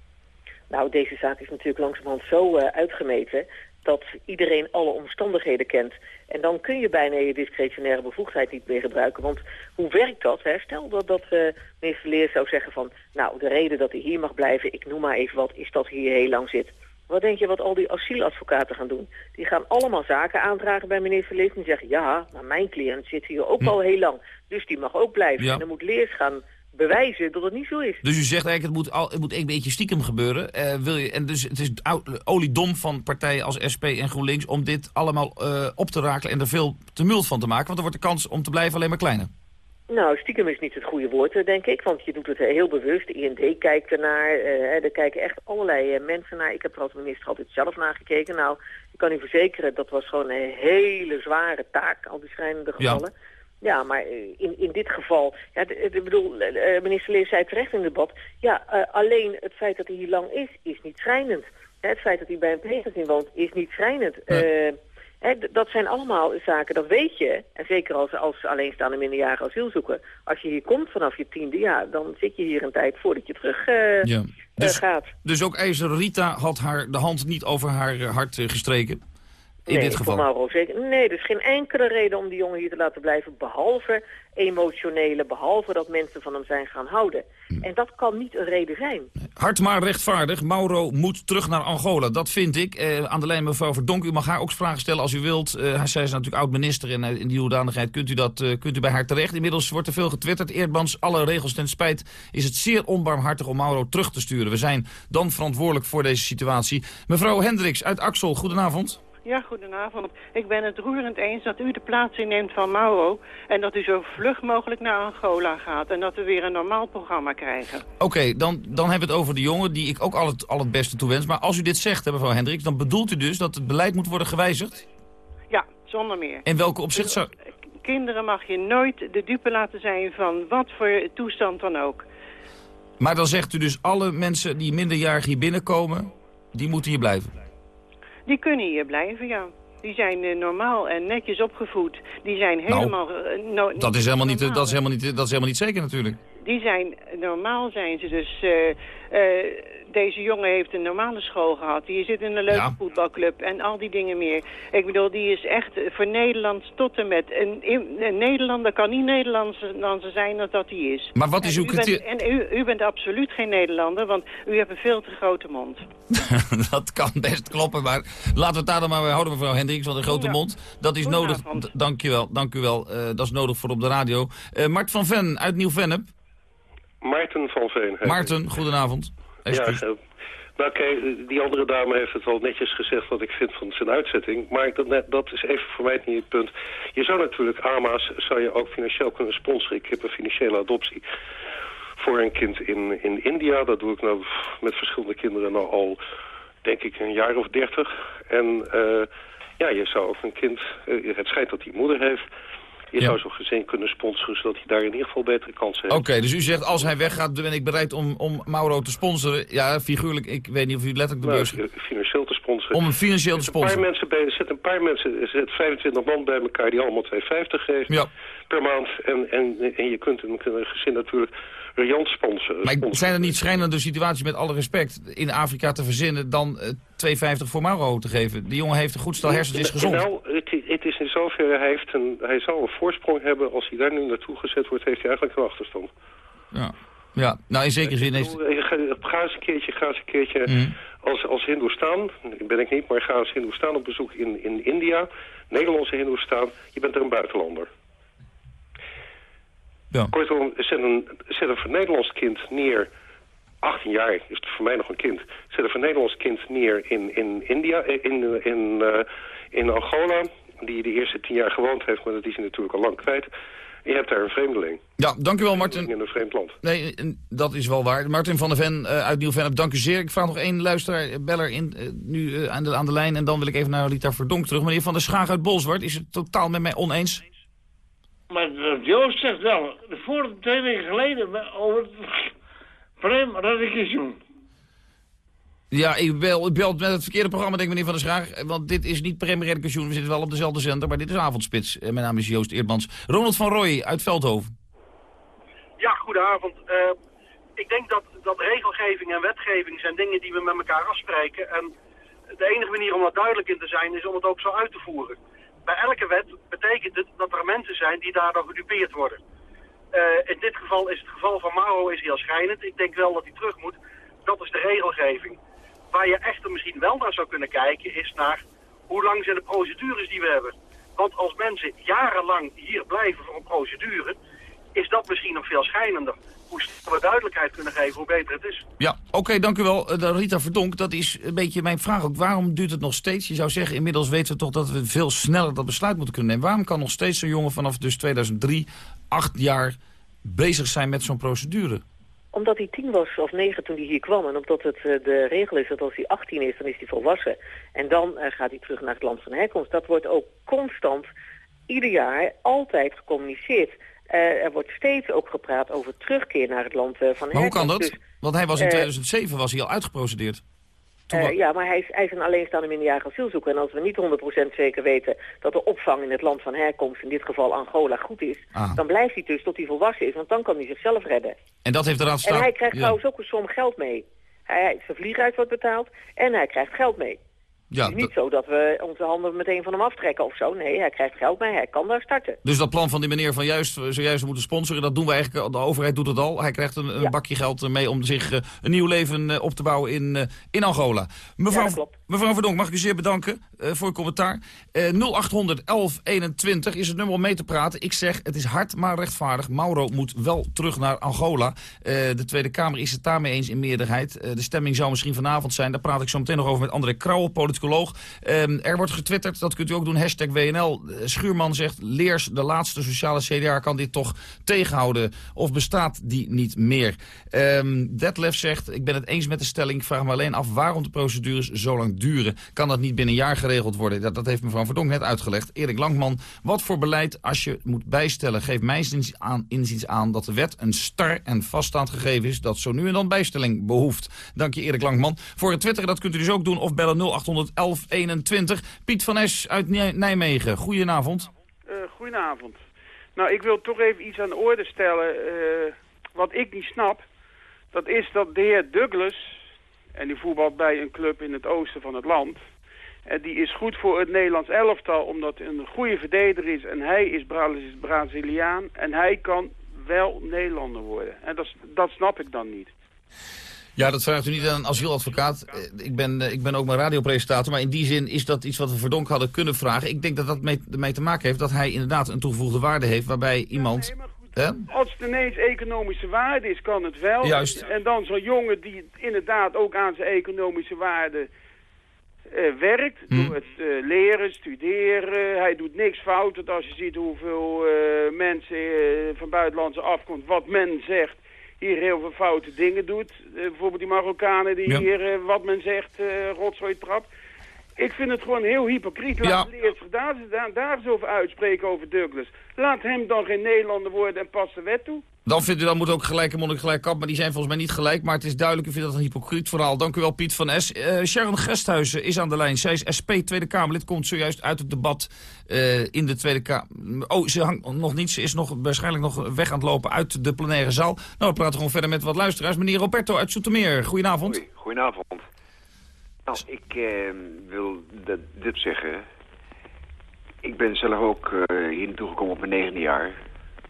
Nou, deze zaak is natuurlijk langzamerhand zo uitgemeten dat iedereen alle omstandigheden kent. En dan kun je bijna je discretionaire bevoegdheid niet meer gebruiken. Want hoe werkt dat? Hè? Stel dat, dat uh, minister Leer zou zeggen van... nou, de reden dat hij hier mag blijven, ik noem maar even wat... is dat hij hier heel lang zit. Wat denk je wat al die asieladvocaten gaan doen? Die gaan allemaal zaken aandragen bij minister Leers... en zeggen, ja, maar mijn cliënt zit hier ook hm. al heel lang. Dus die mag ook blijven. Ja. En dan moet Leers gaan bewijzen dat het niet zo is. Dus u zegt eigenlijk, het moet, al, het moet een beetje stiekem gebeuren. Eh, wil je, en dus het is oliedom van partijen als SP en GroenLinks... om dit allemaal eh, op te rakelen en er veel tumult van te maken. Want dan wordt de kans om te blijven alleen maar kleiner. Nou, stiekem is niet het goede woord, eh, denk ik. Want je doet het heel bewust. De IND kijkt ernaar. eh, er kijken echt allerlei mensen naar. Ik heb er als minister altijd zelf naar gekeken. Nou, ik kan u verzekeren, dat was gewoon een hele zware taak, al die schrijnende gevallen. Ja, maar eh, in, in dit geval, ja, ik bedoel, eh, eh, minister Leers zei terecht in het debat, ja, alleen het feit dat hij hier lang is, is niet schrijnend. Het feit dat hij bij een pleeggezin woont, is niet schrijnend. Dat zijn allemaal zaken, dat weet je. En zeker als, als alleenstaande minderjarige asielzoeker. Als je hier komt vanaf je tiende, ja, dan zit je hier een tijd voordat je terug Ja. Dus, gaat. dus ook IJzer Rita had haar, de hand niet over haar hart gestreken. In nee, dit geval. voor Mauro zeker. Nee, er is geen enkele reden om die jongen hier te laten blijven, behalve emotionele, behalve dat mensen van hem zijn gaan houden. Hm. En dat kan niet een reden zijn. Hard maar rechtvaardig. Mauro moet terug naar Angola. Dat vind ik. Eh, aan de lijn mevrouw Verdonk. U mag haar ook vragen stellen als u wilt. Eh, zij is natuurlijk oud-minister en eh, in die hoedanigheid kunt u, dat, kunt u bij haar terecht. Inmiddels wordt er veel getwitterd. Eerdmans, alle regels ten spijt is het zeer onbarmhartig om Mauro terug te sturen. We zijn dan verantwoordelijk voor deze situatie. Mevrouw Hendricks uit Axel, goedenavond. Ja, goedenavond. Ik ben het roerend eens dat u de plaats inneemt van Mauro... en dat u zo vlug mogelijk naar Angola gaat... en dat we weer een normaal programma krijgen. Oké, dan, dan hebben we het over de jongen die ik ook al het, al het beste toewens. Maar als u dit zegt, hè, mevrouw Hendricks, dan bedoelt u dus dat het beleid moet worden gewijzigd? Ja, zonder meer. In welke opzicht zou... Kinderen mag je nooit de dupe laten zijn van wat voor toestand dan ook. Maar dan zegt u dus alle mensen die minderjarig hier binnenkomen, die moeten hier blijven. Die kunnen hier blijven, ja. Die zijn eh, normaal en netjes opgevoed. Die zijn helemaal... eh, no- Dat is helemaal niet, dat is helemaal niet, dat is helemaal niet zeker natuurlijk. Die zijn, normaal zijn ze dus... eh, deze jongen heeft een normale school gehad. Die zit in een leuke Ja. voetbalclub en al die dingen meer. Ik bedoel, die is echt voor Nederland tot en met... Een, een Nederlander kan niet Nederlandser zijn dan dat hij is. Maar wat is En uw u bent- criteria- En u, u bent absoluut geen Nederlander, want u hebt een veel te grote mond. [laughs] dat kan best kloppen, maar laten we het daar dan maar bij houden, mevrouw Hendricks, want een grote Ja. mond. Dat is nodig, dank u wel, dank u wel. Eh, dat is nodig voor op de radio. Eh, Mart van Ven uit Nieuw-Vennep. Maarten van Veen. Maarten, goedenavond. Ja, nou oké, die andere dame heeft het al netjes gezegd wat ik vind van zijn uitzetting. Maar dat, dat is even voor mij niet het punt. Je zou natuurlijk AMA's zou je ook financieel kunnen sponsoren. Ik heb een financiële adoptie voor een kind in, in India. Dat doe ik nou met verschillende kinderen nou al, denk ik, een jaar of dertig. En eh, ja, je zou ook een kind, eh, het schijnt dat hij moeder heeft... Je zou zo'n gezin kunnen sponsoren, zodat hij daar in ieder geval betere kansen heeft. Oké, dus u zegt als hij weggaat, dan ben ik bereid om, om Mauro te sponsoren. Ja, figuurlijk, ik weet niet of u letterlijk de Nou, beurs... eh, financieel te sponsoren. Om hem financieel te Een paar sponsoren. mensen bij, zet een paar mensen, zet 25 man bij elkaar die allemaal 250 geven Ja. per maand. En, en, en je kunt een, een gezin natuurlijk riant sponsoren. Maar zijn er niet schrijnende situaties, met alle respect, in Afrika te verzinnen... dan eh, 2,50 voor Mauro te geven? Die jongen heeft een goed stel hersens, is gezond. Nou, het, het is in zoverre, hij, heeft een, hij zal een voorsprong hebben. Als hij daar nu naartoe gezet wordt, heeft hij eigenlijk een achterstand. Ja, ja nou in zekere zin heeft... Bedoel, Ga, eens een keertje, ga eens een keertje Mhm. als, als Hindoestaan, ben ik niet, maar ga als Hindoestaan op bezoek in, in India. Nederlandse Hindoestaan, je bent er een buitenlander. Ja. Kortom, zet een, zet een voor Nederlands kind neer, 18 jaar is het voor mij nog een kind, zet een Nederlands kind neer in, in India, eh, in, in, eh, in Angola, die de eerste 10 jaar gewoond heeft, maar dat is hij natuurlijk al lang kwijt. En je hebt daar een vreemdeling. Ja, dank u wel, Martin. In een vreemd land. Nee, dat is wel waar. Martin van der Ven eh, uit Nieuw-Vennep, dank u zeer. Ik vraag nog één luisteraar, eh, beller in, eh, nu eh, aan, de, aan de lijn... en dan wil ik even naar Rita Verdonk terug. Meneer Van der Schaag uit Bolsward, is het totaal met mij oneens? Maar Joost zegt wel, voor twee weken geleden over het prem-radicalisme. Ja, ik bel, ik bel met het verkeerde programma, denk ik, meneer Van der Schaag. Want dit is niet Premier Pensioen, we zitten wel op dezelfde zender... maar dit is Avondspits. Mijn naam is Joost Eerdmans. Ronald van Rooij uit Veldhoven. Ja, goedenavond. Eh, ik denk dat, dat regelgeving en wetgeving zijn dingen die we met elkaar afspreken. En de enige manier om daar duidelijk in te zijn is om het ook zo uit te voeren. Bij elke wet betekent het dat er mensen zijn die daardoor gedupeerd worden. Eh, in dit geval is het geval van Mauro is heel schrijnend. Ik denk wel dat hij terug moet. Dat is de regelgeving. Waar je echter misschien wel naar zou kunnen kijken is naar hoe lang zijn de procedures die we hebben. Want als mensen jarenlang hier blijven voor een procedure, is dat misschien nog veel schijnender. Hoe sneller we duidelijkheid kunnen geven, hoe beter het is. Ja, oké, dank u wel. Uh, Rita Verdonk, dat is een beetje mijn vraag ook. Waarom duurt het nog steeds? Je zou zeggen, inmiddels weten we toch dat we veel sneller dat besluit moeten kunnen nemen. Waarom kan nog steeds zo'n jongen vanaf dus 2003, acht jaar bezig zijn met zo'n procedure? Omdat hij tien was of negen toen hij hier kwam. En omdat het uh, de regel is dat als hij 18 is, dan is hij volwassen. En dan uh, gaat hij terug naar het land van herkomst. Dat wordt ook constant, ieder jaar, altijd gecommuniceerd. Uh, er wordt steeds ook gepraat over terugkeer naar het land van herkomst. Maar hoe kan dat? Dus, Want hij was in 2007 was hij al uitgeprocedeerd. Uh, ja, maar hij is, hij is een alleenstaande minderjarige asielzoeker. En als we niet 100% zeker weten dat de opvang in het land van herkomst, in dit geval Angola, goed is, ah. dan blijft hij dus tot hij volwassen is, want dan kan hij zichzelf redden. En dat heeft de Raad En hij krijgt ja. trouwens ook een som geld mee. Hij, zijn vliegreis wordt betaald en hij krijgt geld mee. Ja, het is niet zo dat we onze handen meteen van hem aftrekken of zo. Nee, hij krijgt geld mee, hij kan daar starten. Dus dat plan van die meneer van juist, zojuist moeten sponsoren, dat doen we eigenlijk, de overheid doet het al. Hij krijgt een, bakje geld mee om zich een nieuw leven op te bouwen in, in Angola. Mevrouw, ja, mevrouw Verdonk, mag ik u zeer bedanken voor uw commentaar. 0800 1121 is het nummer om mee te praten. Ik zeg, het is hard maar rechtvaardig. Mauro moet wel terug naar Angola. de Tweede Kamer is het daarmee eens in meerderheid. de stemming zou misschien vanavond zijn. Daar praat ik zo meteen nog over met André Krauwel, politicoloog. Er wordt getwitterd, dat kunt u ook doen, hashtag WNL. Schuurman zegt, Leers, de laatste sociale CDA, kan dit toch tegenhouden? Of bestaat die niet meer? Um, Detlef zegt, ik ben het eens met de stelling. Ik vraag me alleen af waarom de procedures zo lang duren. Kan dat niet binnen een jaar geregeld worden? Dat, dat heeft mevrouw Verdonk net uitgelegd. Erik Langman, wat voor beleid als je moet bijstellen? Geef mij aan, inziens aan dat de wet een star en vaststaand gegeven is... dat zo nu en dan bijstelling behoeft. Dank je Erik Langman. Voor het twitteren, dat kunt u dus ook doen of bellen 0811 21. Piet van Es uit Nijmegen, goedenavond. Uh, goedenavond. Nou, ik wil toch even iets aan de orde stellen. Uh, wat ik niet snap, dat is dat de heer Douglas... en die voetbalt bij een club in het oosten van het land... En die is goed voor het Nederlands elftal, omdat hij een goede verdediger is. En hij is Braziliaan en hij kan wel Nederlander worden. En dat, dat snap ik dan niet. Ja, dat vraagt u niet aan een asieladvocaat. Ik ben, ik ben ook mijn radiopresentator, maar in die zin is dat iets wat we Verdonk hadden kunnen vragen. Ik denk dat dat mee, mee te maken heeft dat hij inderdaad een toegevoegde waarde heeft waarbij iemand... Als het ineens economische waarde is, kan het wel. Juist. En dan zo'n jongen die inderdaad ook aan zijn economische waarde uh, werkt. Hm. Door het uh, leren, studeren. Hij doet niks fout. Want als je ziet hoeveel uh, mensen van buitenlandse afkomst, wat men zegt hier heel veel foute dingen doet. Bijvoorbeeld die Marokkanen die ja. hier, wat men zegt, rotzooi trapt. Ik vind het gewoon heel hypocriet. Laat ja. zich daar, daar, daar eens over uitspreken over Douglas. Laat hem dan geen Nederlander worden en pas de wet toe. Dan vindt u dan moet ook gelijk en monnik gelijk kap, maar die zijn volgens mij niet gelijk. Maar het is duidelijk, u vindt dat een hypocriet verhaal. Dank u wel, Piet van S. Uh, Sharon Gesthuizen is aan de lijn. Zij is SP Tweede Kamerlid, komt zojuist uit het debat uh, in de Tweede Kamer. Oh, ze hangt nog niet, ze is nog, waarschijnlijk nog weg aan het lopen uit de plenaire zaal. Nou, we praten gewoon verder met wat luisteraars. Meneer Roberto uit Zoetermeer, goedenavond. Hoi, goedenavond. Nou, ik uh, wil dat, dit zeggen. Ik ben zelf ook hier naartoe gekomen op mijn negende jaar,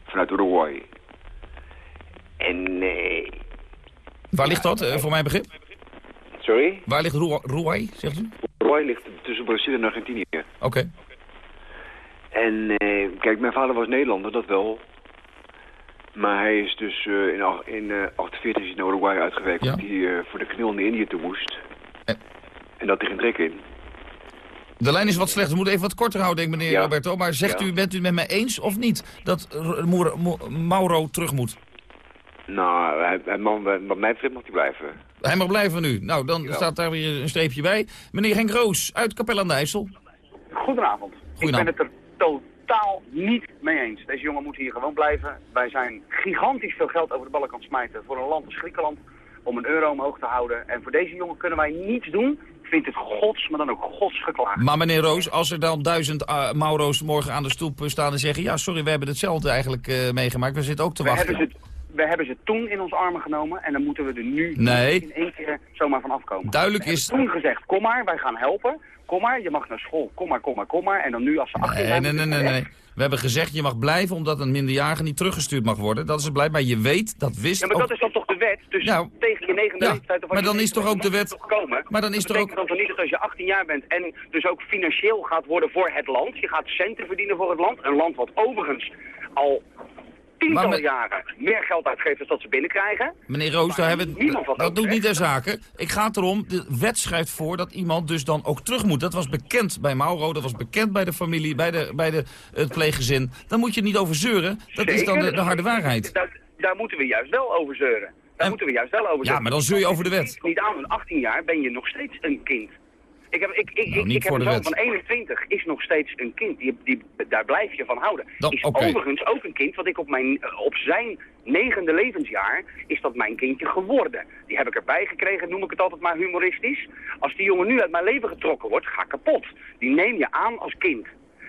vanuit Uruguay. En... Uh, Waar ligt dat, uh, voor mijn begrip? Sorry? Waar ligt Ruai, zegt u? Ruai ligt tussen Brazilië en Argentinië. Oké. Okay. En uh, kijk, mijn vader was Nederlander, dat wel. Maar hij is dus uh, in 1948 in naar Uruguay uitgewerkt, ja. die uh, voor de knil naar Indië toe moest. En, dat er geen trek in. De lijn is wat slecht. We moeten even wat korter houden, denk ik, meneer ja. Roberto. Maar zegt ja. u, bent u het met mij eens of niet dat Mauro terug moet? Nou, hij, hij mag, wat mij betreft mag hij blijven. Hij mag blijven nu. Nou, dan ja. staat daar weer een streepje bij. Meneer Henk Roos, uit Capelle aan de IJssel. Goedenavond. Ik ben het er totaal niet mee eens. Deze jongen moet hier gewoon blijven. Wij zijn gigantisch veel geld over de ballenkant smijten voor een land als Griekenland om een euro omhoog te houden. En voor deze jongen kunnen wij niets doen. Ik vind het gods, maar dan ook gods geklaagd. Maar meneer Roos, als er dan duizend uh, Mauro's morgen aan de stoep staan en zeggen... ja, sorry, we hebben hetzelfde eigenlijk uh, meegemaakt. We zitten ook te we wachten. Hebben ze, we hebben ze toen in ons armen genomen en dan moeten we er nu nee. in één keer zomaar van afkomen. Duidelijk we is... toen gezegd, kom maar, wij gaan helpen. Kom maar, je mag naar school. Kom maar, kom maar, kom maar. En dan nu als ze 18 nee. Nee, nee, nee, nee. We hebben gezegd, je mag blijven omdat een minderjarige niet teruggestuurd mag worden. Dat is het blijf. Maar je weet, dat wist Ja, maar ook... dat is dan toch wet? Dus nou, tegen je negende ja, leeftijd... Of maar dan is toch ook de wet... Komen. Maar dan is toch ook... dan toch niet dat als je 18 jaar bent en dus ook financieel gaat worden voor het land. Je gaat centen verdienen voor het land. Een land wat overigens al tientallen met- jaren meer geld uitgeven dan dat ze binnenkrijgen. Meneer Roos, daar hebben we, dat doet niet ter zake. Ik ga het erom, de wet schrijft voor dat iemand dus dan ook terug moet. Dat was bekend bij Mauro, dat was bekend bij de familie, bij, de, bij de, het pleeggezin. Daar moet je niet over zeuren. Dat is dan de, de harde waarheid. Daar, daar moeten we juist wel over zeuren. Daar moeten we juist wel over. Ja, maar dan zeur je over de wet. Niet aan, want 18 jaar ben je nog steeds een kind. Ik heb, ik, ik, Nou, ik, heb een zoon van 21, is nog steeds een kind. Die, die, daar blijf je van houden. Is overigens ook een kind, wat ik op, mijn, eh, op zijn negende levensjaar, is dat mijn kindje geworden. Die heb ik erbij gekregen, noem ik het altijd maar humoristisch. Als die jongen nu uit mijn leven getrokken wordt, ga ik kapot. Die neem je aan als kind.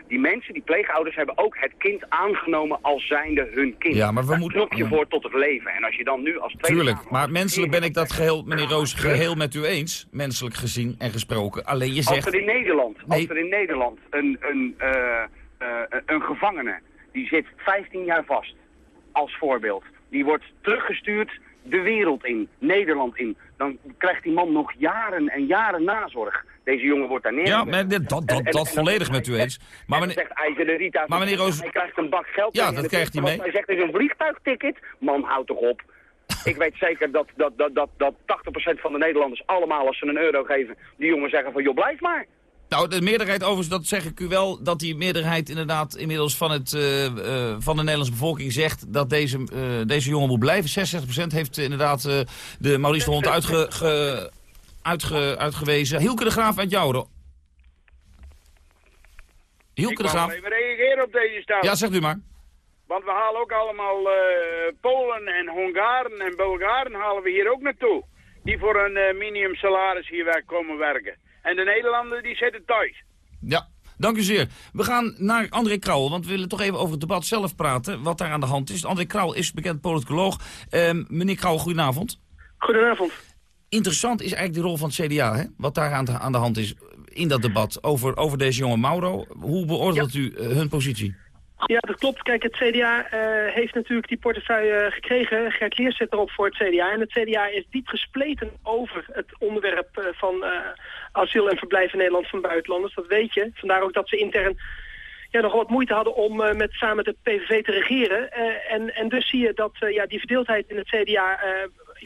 Die mensen, die pleegouders, hebben ook het kind aangenomen als zijnde hun kind. Ja, maar we Daar moeten- je voor tot het leven. En als je dan nu als tweede Tuurlijk, maar menselijk ben ik dat geheel, meneer Roos, geheel met u eens. Menselijk gezien en gesproken. Alleen je Als zegt... er in Nederland, Nee. als er in Nederland een, een, eh, eh, een gevangene, die zit 15 jaar vast, als voorbeeld. Die wordt teruggestuurd de wereld in, Nederland in. Dan krijgt die man nog jaren en jaren nazorg. Deze jongen wordt daar Ja, neergelegd. maar dat, En- dat, en- dat en dan volledig met u eens. Maar meneer, zegt Rita... Maar meneer Roos- Hij krijgt een bak geld. Ja, dat krijgt hij mee. Hij zegt, is een vliegtuigticket. Man, houd toch op. Ik weet zeker dat, dat, dat, dat, dat 80% van de Nederlanders allemaal als ze een euro geven... die jongen zeggen van, joh, blijf maar. nou, de meerderheid overigens, dat zeg ik u wel, dat die meerderheid inderdaad inmiddels van, het, eh, eh, van de Nederlandse bevolking zegt dat deze, eh, deze jongen moet blijven. 66% heeft inderdaad de Maurice de Hond uitge, ge- uitge, uitgewezen. Hielke de Graaf uit Jouden. Hielke de Ik Graaf. wou even reageren op deze stelling. Ja, zegt u maar. Want we halen ook allemaal eh, Polen en Hongaren en Bulgaren halen we hier ook naartoe. Die voor een eh, minimum salaris hier komen werken. En de Nederlanders die zitten thuis. Ja, dank u zeer. We gaan naar André Krauwel, want we willen toch even over het debat zelf praten. Wat daar aan de hand is. André Krauwel is bekend politicoloog. Ehm, meneer Krauwel, goedenavond. Goedenavond. Interessant is eigenlijk de rol van het CDA, hè? wat daar aan de, aan de hand is in dat debat over, over deze jonge Mauro. Hoe beoordeelt u eh, hun positie? Ja, dat klopt. Kijk, het CDA eh, heeft natuurlijk die portefeuille gekregen. Gert Leers zit erop voor het CDA. En het CDA is diep gespleten over het onderwerp eh, van asiel en verblijf in Nederland van buitenlanders. Dat weet je. Vandaar ook dat ze intern ja, nogal wat moeite hadden om met, samen met de PVV te regeren. En, en dus zie je dat ja, die verdeeldheid in het CDA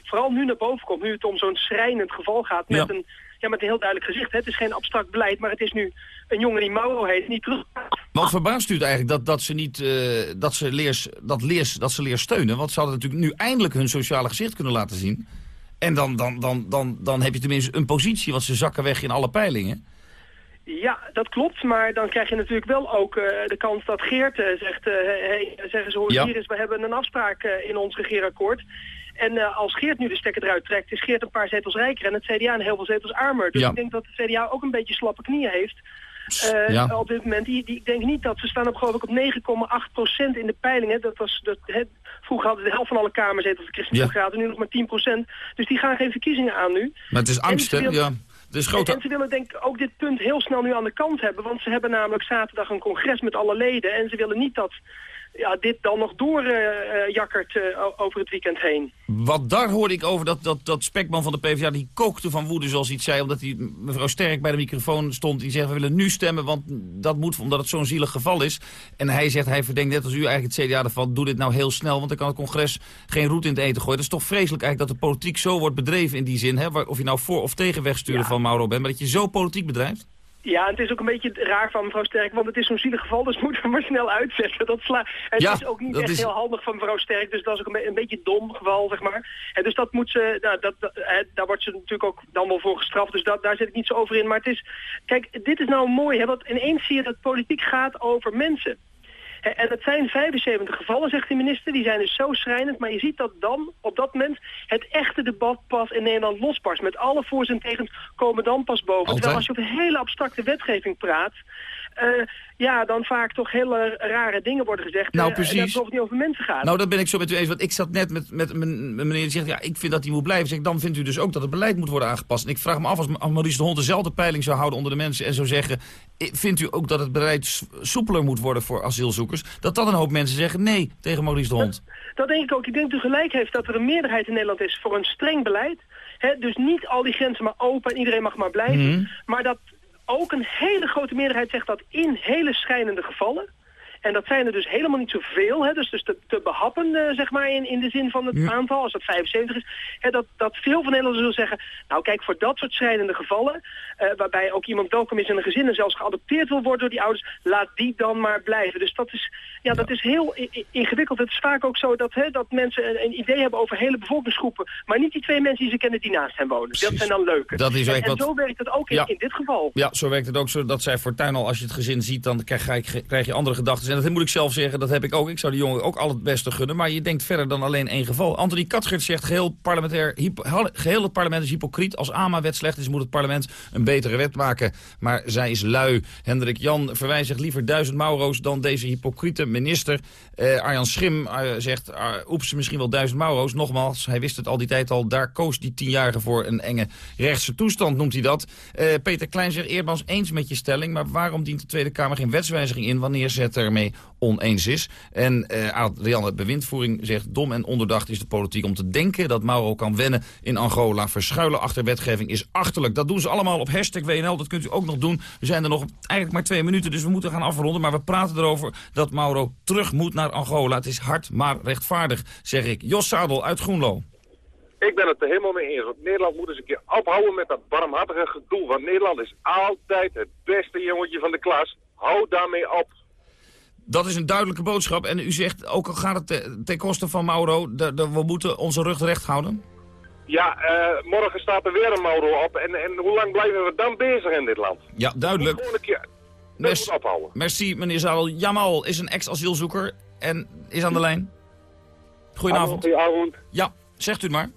vooral nu naar boven komt. Nu het om zo'n schrijnend geval gaat met, Ja. een, ja, met een heel duidelijk gezicht. Het is geen abstract beleid, maar het is nu een jongen die Mauro heet, niet terug. Wat verbaast u het eigenlijk dat, dat ze niet eh, dat ze leers, dat leers, dat ze leers steunen? Want ze hadden natuurlijk nu eindelijk hun sociale gezicht kunnen laten zien. En dan, dan, dan, dan, dan heb je tenminste een positie, want ze zakken weg in alle peilingen. Ja, dat klopt. Maar dan krijg je natuurlijk wel ook eh, de kans dat Geert eh, zegt... eh hey, zeggen ze Ja. hier is, we hebben een afspraak in ons regeerakkoord. En eh, als Geert nu de stekker eruit trekt, is Geert een paar zetels rijker... en het CDA een heel veel zetels armer. Dus Ja. ik denk dat het CDA ook een beetje slappe knieën heeft... eh, ja. op dit moment. Die, die, ik denk niet dat ze staan op geloof ik op 9,8% in de peilingen. Dat was, dat, het, vroeger hadden de helft van alle kamerzetels de Christen-Democraten, nu nog maar 10% Dus die gaan geen verkiezingen aan nu. Maar het is angst, hè? Ja. Het is grote... En, en ze willen denk ik ook dit punt heel snel nu aan de kant hebben. Want ze hebben namelijk zaterdag een congres met alle leden. En ze willen niet dat ja, dit dan nog doorjakkert eh over het weekend heen. Wat daar hoorde ik over dat, dat, dat spekman van de PvdA, die kookte van woede zoals hij het zei. Omdat hij, mevrouw Sterk bij de microfoon stond. Die zegt, we willen nu stemmen, want dat moet omdat het zo'n zielig geval is. En hij zegt, hij verdenkt net als u eigenlijk het CDA ervan. Doe dit nou heel snel, want dan kan het congres geen roet in het eten gooien. Dat is toch vreselijk eigenlijk dat de politiek zo wordt bedreven in die zin. Hè? Waar- Of je nou voor of tegen wegsturen van Mauro bent. Maar dat je zo politiek bedrijft. Ja, het is ook een beetje raar van mevrouw Sterk, want het is zo'n zielig geval, dus [laughs] moeten we maar snel uitzetten. Dat sla het Ja, is ook niet echt is- heel handig van mevrouw Sterk, dus dat is ook een, be- een beetje dom geval, zeg maar. En dus dat moet ze, nou, dat, daar wordt ze natuurlijk ook dan wel voor gestraft, dus dat, daar zit ik niet zo over in. Maar het is, kijk, dit is nou mooi, hè, want ineens zie je dat politiek gaat over mensen. Hè, En het zijn 75 gevallen, zegt de minister. Die zijn dus zo schrijnend. Maar je ziet dat dan, op dat moment, het echte debat pas in Nederland losbarst. Met alle voor's en tegens komen dan pas boven. Altijd. Terwijl als je over hele abstracte wetgeving praat... eh, ja, dan vaak toch hele rare dingen worden gezegd. Nou, eh, En dat precies. het bijvoorbeeld niet over mensen gaat. Nou, dat ben ik zo met u eens. Want ik zat net met, met mijn- meneer die zegt... ja, ik vind dat hij moet blijven. Zeg, dan vindt u dus ook dat het beleid moet worden aangepast. En ik vraag me af, als Maurice de Hond dezelfde peiling zou houden onder de mensen... en zou zeggen, vindt u ook dat het beleid soepeler moet worden voor asielzoekers... dat dan een hoop mensen zeggen nee tegen Maurice de Hond. Dat denk ik ook. Ik denk dat u gelijk heeft dat er een meerderheid in Nederland is voor een streng beleid. Dus niet al die grenzen maar open en iedereen mag maar blijven. Mhm. Maar dat ook een hele grote meerderheid zegt dat in hele schijnende gevallen... En dat zijn er dus helemaal niet zoveel. Hè? Dus, dus te, te behappen, eh, zeg maar, in, in de zin van het aantal, als dat 75 is. Hè, dat, dat veel van Nederlanders zullen zeggen, nou kijk, voor dat soort schrijnende gevallen... Uh, waarbij ook iemand welkom is in een gezin en zelfs geadopteerd wil worden door die ouders... laat die dan maar blijven. Dus dat is, ja, dat is heel ingewikkeld. Het is vaak ook zo dat, hè, dat mensen een, een, idee hebben over hele bevolkingsgroepen... maar niet die twee mensen die ze kennen die naast hen wonen. Dat zijn dan leuke. Dat is en, en wat... zo werkt het ook in, in dit geval. Ja, zo werkt het ook zo. Dat zij Fortuyn al, als je het gezin ziet, dan krijg, krijg je andere gedachten. En dat moet ik zelf zeggen, dat heb ik ook. Ik zou die jongen ook al het beste gunnen. Maar je denkt verder dan alleen één geval. Anthony Katgert zegt, geheel, parlementair, geheel het parlement is hypocriet. Als AMA-wet slecht is, moet het parlement een betere wet maken. Maar zij is lui. Hendrik Jan verwijst zich liever duizend Mauro's dan deze hypocriete minister. Uh, Arjan Schim uh, zegt, uh, oeps, misschien wel duizend Mauro's. Nogmaals, hij wist het al die tijd al. Daar koos die tienjarige voor een enge rechtse toestand, noemt hij dat. Peter Klein zegt, Eerdmans eens met je stelling. Maar waarom dient de Tweede Kamer geen wetswijziging in... wanneer ze het oneens is? En Adrianne Bewindvoering zegt, dom en onderdacht is de politiek om te denken... dat Mauro kan wennen in Angola. Verschuilen achter wetgeving is achterlijk. Dat doen ze allemaal op hashtag WNL, dat kunt u ook nog doen. We zijn er nog eigenlijk maar twee minuten, dus we moeten gaan afronden. Maar we praten erover dat Mauro terug moet naar Angola. Het is hard, maar rechtvaardig, zeg ik. Jos Sadel uit Groenlo. Ik ben het er helemaal mee eens. Want Nederland moet eens een keer ophouden met dat barmhartige gedoe. Want Nederland is altijd het beste jongetje van de klas. Hou daarmee op. Dat is een duidelijke boodschap. En u zegt, ook al gaat het ten koste van Mauro, de, de, we moeten onze rug recht houden? Ja, uh, morgen staat er weer een Mauro op. En, en hoe lang blijven we dan bezig in dit land? Ja, duidelijk. Gewoon een keer merci, ophouden. Merci, meneer Zadel. Jamal is een ex-asielzoeker en is aan de lijn. Goedenavond. Goedenavond. Ja, zegt u maar.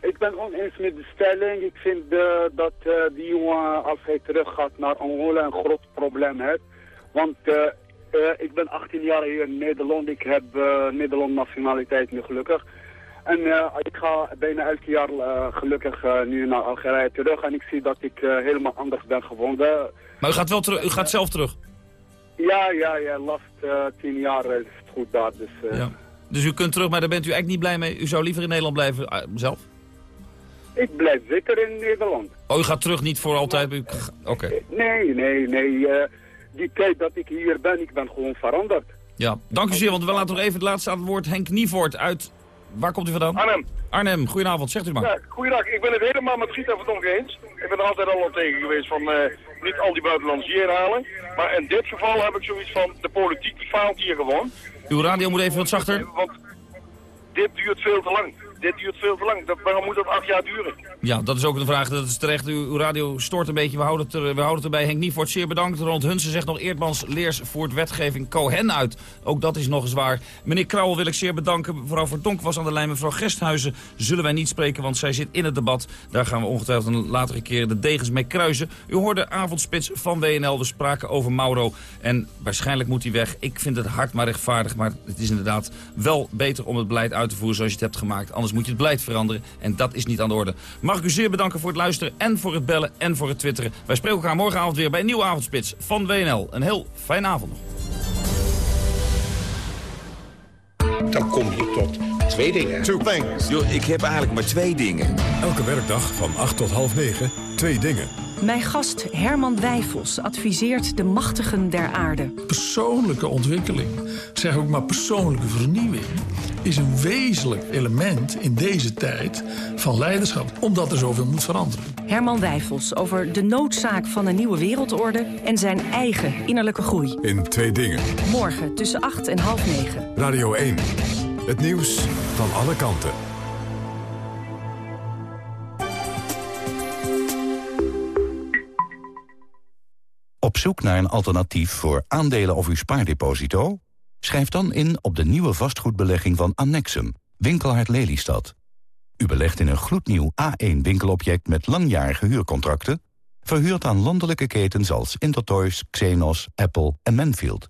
Ik ben oneens met de stelling. Ik vind uh, dat uh, die jongen, als hij terug gaat naar Angola, een groot probleem heeft. Want ik ben 18 jaar hier in Nederland. Ik heb Nederland nationaliteit nu gelukkig. En ik ga bijna elk jaar gelukkig nu naar Algerije terug. En ik zie dat ik helemaal anders ben geworden. Maar u gaat, wel terug, u gaat zelf terug? Ja, ja, ja. Last tien jaar is het goed daar. Dus, ja. dus u kunt terug, maar daar bent u eigenlijk niet blij mee? U zou liever in Nederland blijven zelf? Ik blijf zeker in Nederland. Oh, u gaat terug niet voor altijd? Oké. Okay. Nee, nee, nee. Die tijd dat ik hier ben, ik ben gewoon veranderd. Ja, dank u zeer, want we laten nog even het laatste aan het woord. Henk Nievoort uit... Waar komt u vandaan? Arnhem. Arnhem, goedenavond, zegt u maar. Ja, goeiedag. Ik ben het helemaal met Gita van eens. Ik ben er altijd al op tegen geweest van uh, niet al die buitenlandse hier halen. Maar in dit geval heb ik zoiets van, de politiek die faalt hier gewoon. Uw radio moet even wat zachter. Want dit duurt veel te lang dit duurt veel te lang. Dat, waarom moet dat acht jaar duren? Ja, dat is ook de vraag. Dat is terecht. Uw, radio stoort een beetje. We houden het, er, we houden het erbij. Henk Nievoort, zeer bedankt. Rond Hunsen zegt nog Eerdmans leers voert wetgeving Cohen uit. Ook dat is nog eens waar. Meneer Krauwel wil ik zeer bedanken. Mevrouw Verdonk was aan de lijn. Mevrouw Gesthuizen zullen wij niet spreken, want zij zit in het debat. Daar gaan we ongetwijfeld een latere keer de degens mee kruisen. U hoorde avondspits van WNL. We spraken over Mauro. En waarschijnlijk moet hij weg. Ik vind het hard maar rechtvaardig. Maar het is inderdaad wel beter om het beleid uit te voeren zoals je het hebt gemaakt. Anders moet je het beleid veranderen. En dat is niet aan de orde. Mag ik u zeer bedanken voor het luisteren en voor het bellen en voor het twitteren. Wij spreken elkaar morgenavond weer bij een nieuwe avondspits van WNL. Een heel fijne avond nog. Dan kom je tot twee dingen. Two things. Yo, ik heb eigenlijk maar twee dingen. Elke werkdag van 8 tot half 9, twee dingen. Mijn gast Herman Wijfels adviseert de machtigen der aarde. Persoonlijke ontwikkeling, zeg ook maar persoonlijke vernieuwing... is een wezenlijk element in deze tijd van leiderschap. Omdat er zoveel moet veranderen. Herman Wijfels over de noodzaak van een nieuwe wereldorde... en zijn eigen innerlijke groei. In twee dingen. Morgen tussen 8 en half 9. Radio 1. Het nieuws van alle kanten. Op zoek naar een alternatief voor aandelen of uw spaardeposito? Schrijf dan in op de nieuwe vastgoedbelegging van Annexum, Winkelhart Lelystad. U belegt in een gloednieuw A1-winkelobject met langjarige huurcontracten... verhuurd aan landelijke ketens als Intertoys, Xenos, Apple en Manfield.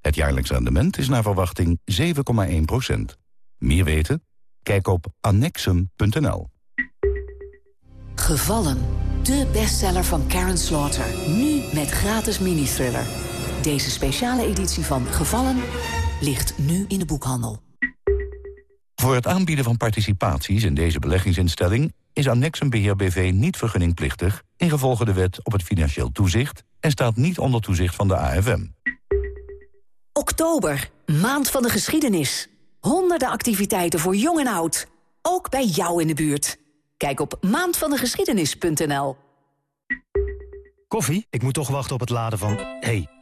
Het jaarlijks rendement is naar verwachting 7,1% Meer weten? Kijk op annexum.nl. Gevallen. De bestseller van Karen Slaughter. Nu met gratis mini-thriller. Deze speciale editie van Gevallen ligt nu in de boekhandel. Voor het aanbieden van participaties in deze beleggingsinstelling... is Annexum Beheer BV niet vergunningplichtig... ingevolge de wet op het financieel toezicht... en staat niet onder toezicht van de AFM. Oktober, maand van de geschiedenis. Honderden activiteiten voor jong en oud. Ook bij jou in de buurt. Kijk op maandvandegeschiedenis.nl. Koffie? Ik moet toch wachten op het laden van... hey,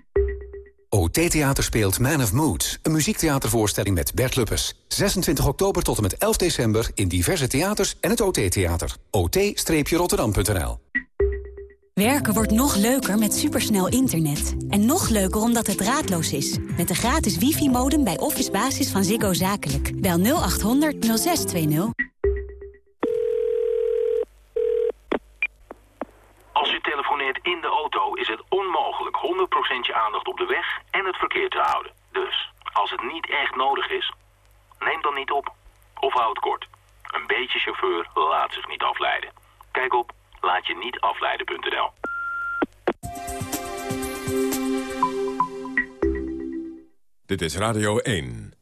OT Theater speelt Man of Moods, een muziektheatervoorstelling met Bert Luppes. 26 oktober tot en met 11 december in diverse theaters en het OT Theater. ot-rotterdam.nl Werken wordt nog leuker met supersnel internet. En nog leuker omdat het draadloos is. Met de gratis wifi-modem bij Office Basis van Ziggo Zakelijk. Bel 0800 0620. Als u telefoneert in de auto is het onmogelijk 100% je aandacht op de weg en het verkeer te houden. Dus, als het niet echt nodig is, neem dan niet op. Of houd kort. Een beetje chauffeur laat zich niet afleiden. Kijk op laatje-niet-afleiden.nl. Dit is Radio 1.